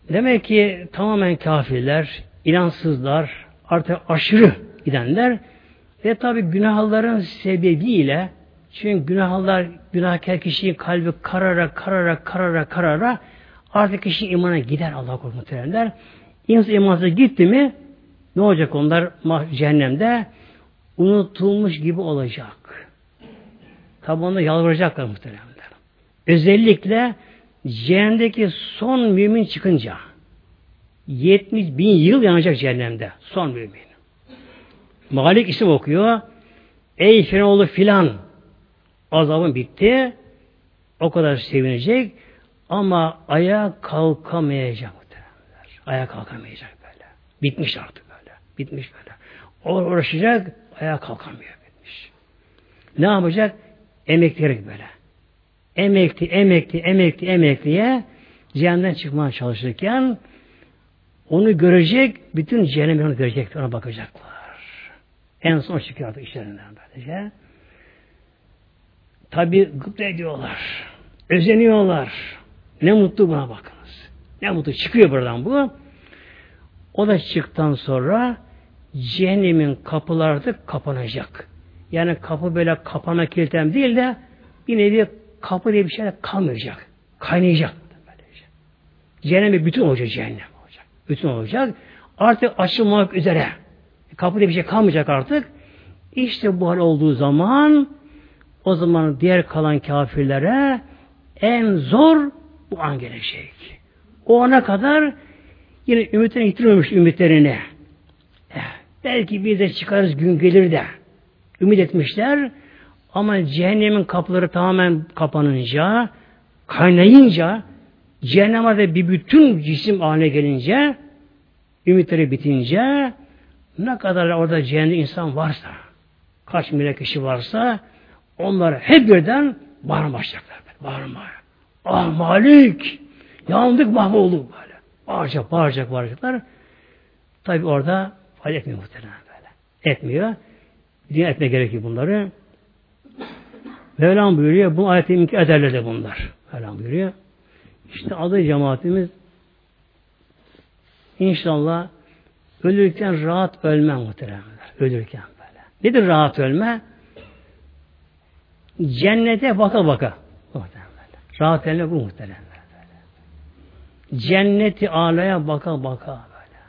demek ki tamamen kafirler, inansızlar, artık aşırı gidenler ve tabi günahların sebebiyle çünkü günahlar, günahkar kişinin kalbi karara, karara, karara, karara artık kişi imana gider Allah korusun muhteremler. İnsan imansa gitti mi ne olacak onlar cehennemde? Unutulmuş gibi olacak. Tabi onu yalvaracaklar muhteremler. Özellikle cehennemdeki son mümin çıkınca 70 bin yıl yanacak cehennemde. Son mümin. Malik isim okuyor. Ey Firavunlu filan azabın bitti. O kadar sevinecek ama ayağa kalkamayacak. Ayağa kalkamayacak böyle. Bitmiş artık böyle. Bitmiş böyle. O uğraşacak, ayağa kalkamıyor. Bitmiş. Ne yapacak? Emekleyerek böyle. Emekli, emekli, emekli, emekliye cehennemden çıkmaya çalışırken onu görecek, bütün cehennem onu görecek, ona bakacaklar. En son çıkıyor artık işlerinden böylece. Tabi gıpta ediyorlar. Özeniyorlar. Ne mutlu buna bakınız. Ne mutlu çıkıyor buradan bu. O da çıktıktan sonra cehennemin kapıları da kapanacak. Yani kapı böyle kapana kilitlem değil de bir nevi kapı diye bir şey kalmayacak. Kaynayacak. Cehennem bütün olacak cehennem olacak. Bütün olacak. Artık açılmak üzere. Kapı diye bir şey kalmayacak artık. İşte bu hal olduğu zaman o zaman diğer kalan kafirlere en zor bu an gelecek. O ana kadar yine ümitlerini yitirmemiş ümitlerini. Eh, belki bir de çıkarız gün gelir de. Ümit etmişler ama cehennemin kapıları tamamen kapanınca, kaynayınca, cehenneme de bir bütün cisim haline gelince, ümitleri bitince, ne kadar orada cehennemde insan varsa, kaç milyon kişi varsa, onlar hep birden bağırma başlayacaklar. Bağırmaya. Ah Malik! Yandık mahvolduk böyle. Bağıracak, bağıracak, bağıracaklar. Tabi orada fayda etmiyor muhtemelen böyle. Etmiyor. Dünya etme gerekiyor bunları. Mevlam buyuruyor, bu ayeti imki ederler de bunlar. Mevlam buyuruyor. İşte adı cemaatimiz inşallah ölürken rahat ölme muhteremler. Ölürken böyle. Nedir rahat ölme? Cennete baka baka. Muhteremler. Rahat ölme bu muhteremler. Cenneti alaya baka baka böyle.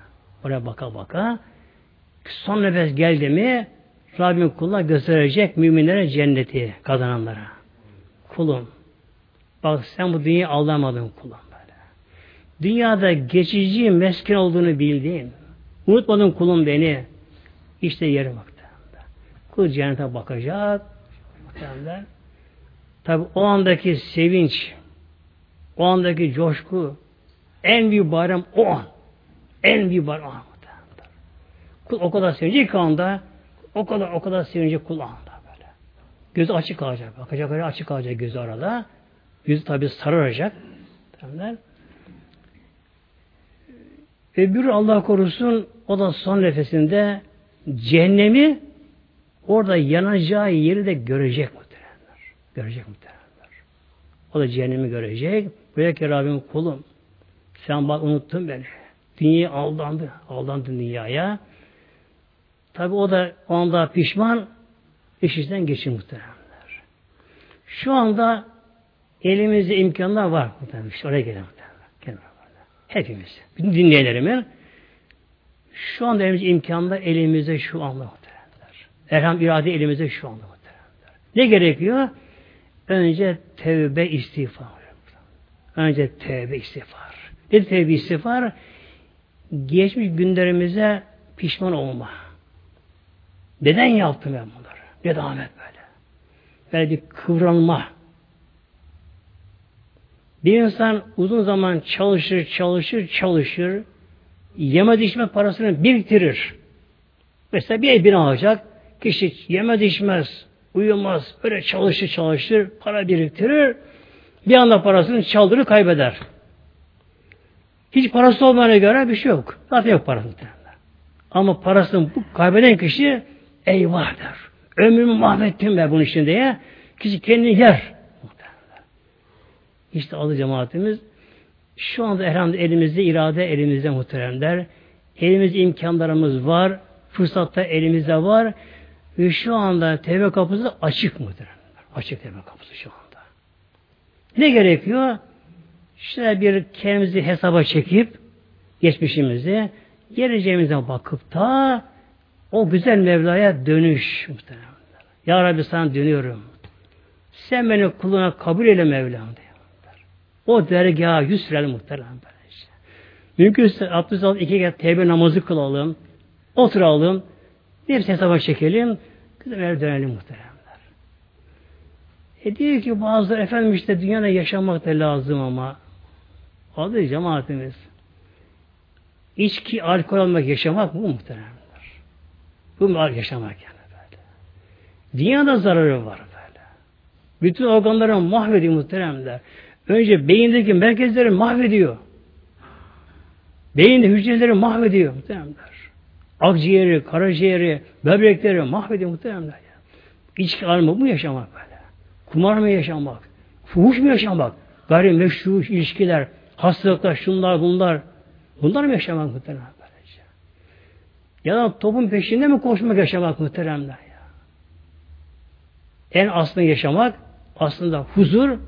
Oraya baka baka. Son nefes geldi mi Rabbim kuluna gösterecek müminlere cenneti kazananlara. Kulum. Bak sen bu dünyayı aldamadın kulum böyle. Dünyada geçici mesken olduğunu bildin. Unutmadın kulum beni. İşte yeri baktı. Kul cennete bakacak. Muhtemelen. Tabi o andaki sevinç, o andaki coşku, en büyük bayram o an. En büyük bayram o an. Kul o kadar sevinecek ki anda o kadar o kadar sevinecek kul anda böyle. Gözü açık kalacak. Bakacak öyle açık kalacak gözü arada. Yüzü tabi sararacak. Tamamlar. Öbür Allah korusun o da son nefesinde cehennemi orada yanacağı yeri de görecek muhtemelenler. Görecek muhtemelenler. O da cehennemi görecek. Böyle ki Rabbim kulum sen bak unuttun beni. Dünyayı aldandı. Aldandı dünyaya. Tabi o da o anda pişman iş işten geçin muhteremler. Şu anda elimizde imkanlar var muhtemelen. İşte oraya muhtemelen. Hepimiz. Bütün dinleyenlerimin şu anda elimizde imkanlar elimizde şu anda muhteremler. Erham irade elimizde şu anda muhteremler. Ne gerekiyor? Önce tevbe istiğfar. Önce tevbe istiğfar. Ne tevbe istiğfar? Geçmiş günlerimize pişman olma. Neden yaptım ben bunları? Ne devam et böyle? Böyle bir kıvranma. Bir insan uzun zaman çalışır, çalışır, çalışır. Yeme içme parasını biriktirir. Mesela bir ev bina alacak. Kişi yemez içmez, uyumaz, böyle çalışır çalışır, para biriktirir. Bir anda parasını çaldırır, kaybeder. Hiç parası olmayana göre bir şey yok. Zaten yok parası. Ama parasını bu kaybeden kişi eyvah der. Ömrümü mahvettim ben bunun için diye. Kişi kendini yer. İşte adı cemaatimiz şu anda elhamdülillah elimizde irade elimizde muhteremler. Elimizde imkanlarımız var. Fırsatta elimizde var. Ve şu anda tevbe kapısı açık mıdır? Açık tevbe kapısı şu anda. Ne gerekiyor? Şöyle bir kendimizi hesaba çekip geçmişimizi geleceğimize bakıp da o güzel Mevla'ya dönüş muhtemelen. Ya Rabbi sana dönüyorum. Sen beni kuluna kabul eyle Mevlam diyor. O dergaha yüz sürelim muhtemelen. Işte. Mümkünse abdest alıp iki kez tevbe namazı kılalım. Oturalım. Bir hesaba çekelim. Güzel dönelim muhteremler. E diyor ki bazıları efendim işte dünyada yaşamak da lazım ama adı cemaatimiz. İçki, alkol almak, yaşamak bu muhteremler. Bu yaşamak yani böyle. Dünyada zararı var böyle. Bütün organları mahvediyor muhteremler. Önce beyindeki merkezleri mahvediyor. Beyinde hücreleri mahvediyor muhteremler. Akciğeri, karaciğeri, böbrekleri mahvediyor muhteremler. Ya. İçki almak mı yaşamak böyle? Kumar mı yaşamak? Fuhuş mu yaşamak? Gayrimeşru ilişkiler, hastalıklar, şunlar bunlar. Bunlar mı yaşamak muhteremler? Böylece? Ya da topun peşinde mi koşmak yaşamak muhteremler ya? En aslında yaşamak aslında huzur,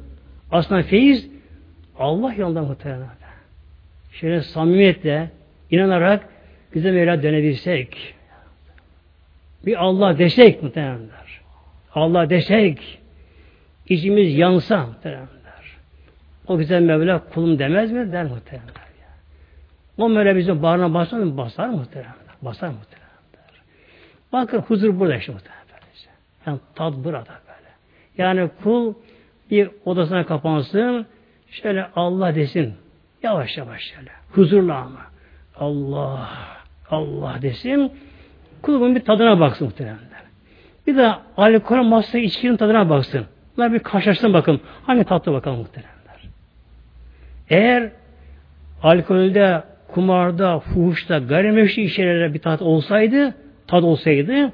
aslında feyiz Allah yolunda muhteremler. Şöyle samimiyetle, inanarak bize Mevla dönebilsek, bir Allah desek muhtemelenler. Allah desek, içimiz yansa muhtemelenler. O güzel Mevla kulum demez mi? Der muhtemelenler. O Mevla bizim bağrına basar mı? Basar muhtemelenler. Basar muhtemelenler. Bakın huzur burada işte muhtemelenler. Yani tat burada böyle. Yani kul bir odasına kapansın, şöyle Allah desin. Yavaş yavaş şöyle. Huzurla ama. Allah. Allah desin. Kulubun bir tadına baksın muhtemelen. Bir de alkol, masa, içkinin tadına baksın. Bunlar bir karşılaşsın bakın. Hangi tatlı bakalım muhtemelenler. Eğer alkolde, kumarda, fuhuşta, gayrimeşru işlere bir tat olsaydı, tad olsaydı,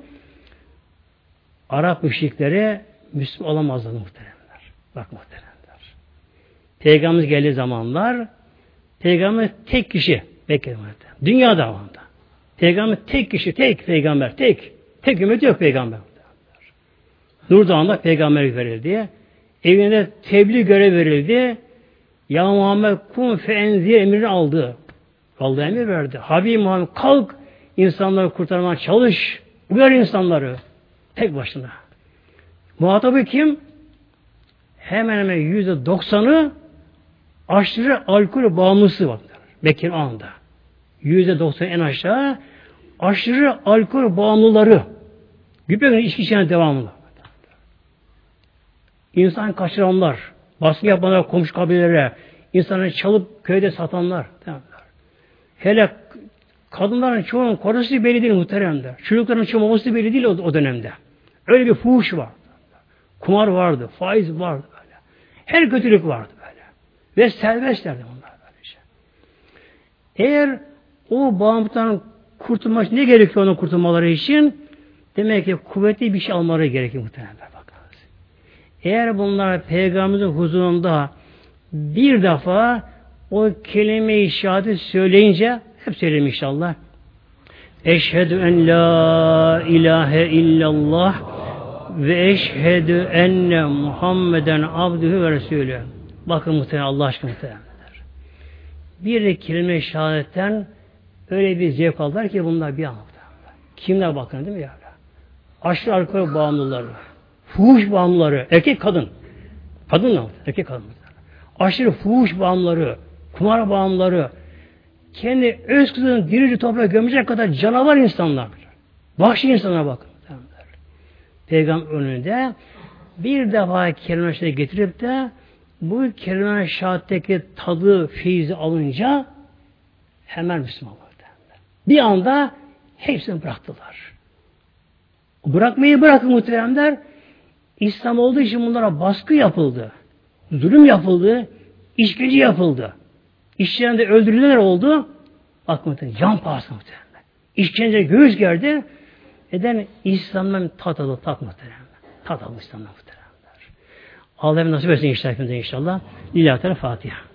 Arap müşrikleri Müslüman olamazdı muhtemelenler. Bak muhtemelenler. Peygamberimiz geldiği zamanlar Peygamber tek kişi bekliyor. Dünya davanda. Peygamber tek kişi, tek peygamber, tek. Tek ümmet yok peygamber. Nur Dağı'nda peygamber verildi. Evine tebliğ görev verildi. Ya Muhammed kum fe enzir emrini aldı. Aldı emir verdi. Habib Muhammed kalk insanları kurtarmaya çalış. Uyar insanları. Tek başına. Muhatabı kim? Hemen hemen yüzde doksanı aşırı alkol bağımlısı var. Bekir anında. Yüzde doksan en aşağı aşırı alkol bağımlıları. Güpe içki içen devamlı. İnsan kaçıranlar, baskı yapanlar komşu kabilelere, insanları çalıp köyde satanlar. Hele kadınların çoğunun korusu belli değil muhteremde. Çocukların çoğu babası belli değil o, o dönemde. Öyle bir fuhuş var. Kumar vardı, faiz vardı. Her kötülük vardı böyle. Ve serbestlerdi bunlar böylece. Eğer o bağımlılıktan kurtulmak ne gerekiyor onun kurtulmaları için? Demek ki kuvvetli bir şey almaları gerekiyor muhtemelen. Bakınız. Eğer bunlar peygamberimizin huzurunda bir defa o kelime-i şehadet söyleyince hep söyleyeyim inşallah. Eşhedü en la ilahe illallah ve eşhedü enne Muhammeden abdühü ve resulü. Bakın muhtemelen Allah aşkına muhtemelenler. Bir de kelime-i şehadetten öyle bir zevk aldılar ki bunlar bir anda. Kimler bakın değil mi ya? Aşırı alkol bağımlıları, fuhuş bağımlıları, erkek kadın. Kadın ne Erkek kadın. Aşırı fuhuş bağımlıları, kumar bağımlıları, kendi öz kızını dirici toprağa gömecek kadar canavar insanlar. Vahşi insanlar bakın. Peygamber önünde bir defa kelime getirip de bu kelime şehadetteki tadı, feyzi alınca hemen Müslüman oldu. Bir anda hepsini bıraktılar. Bırakmayı bırakın muhteremler. İslam olduğu için bunlara baskı yapıldı. Zulüm yapıldı. işkence yapıldı. İşçilerinde öldürülenler oldu. Bak muhtemelen can pahası muhtemelen. İşkence göğüs gerdi. Neden? İslam'dan tat aldı, tat muhtemelen. Tat aldı İslam'dan muhtemelen. Allah'ım nasip etsin inşallah. inşallah. Lillahi Teala Fatiha.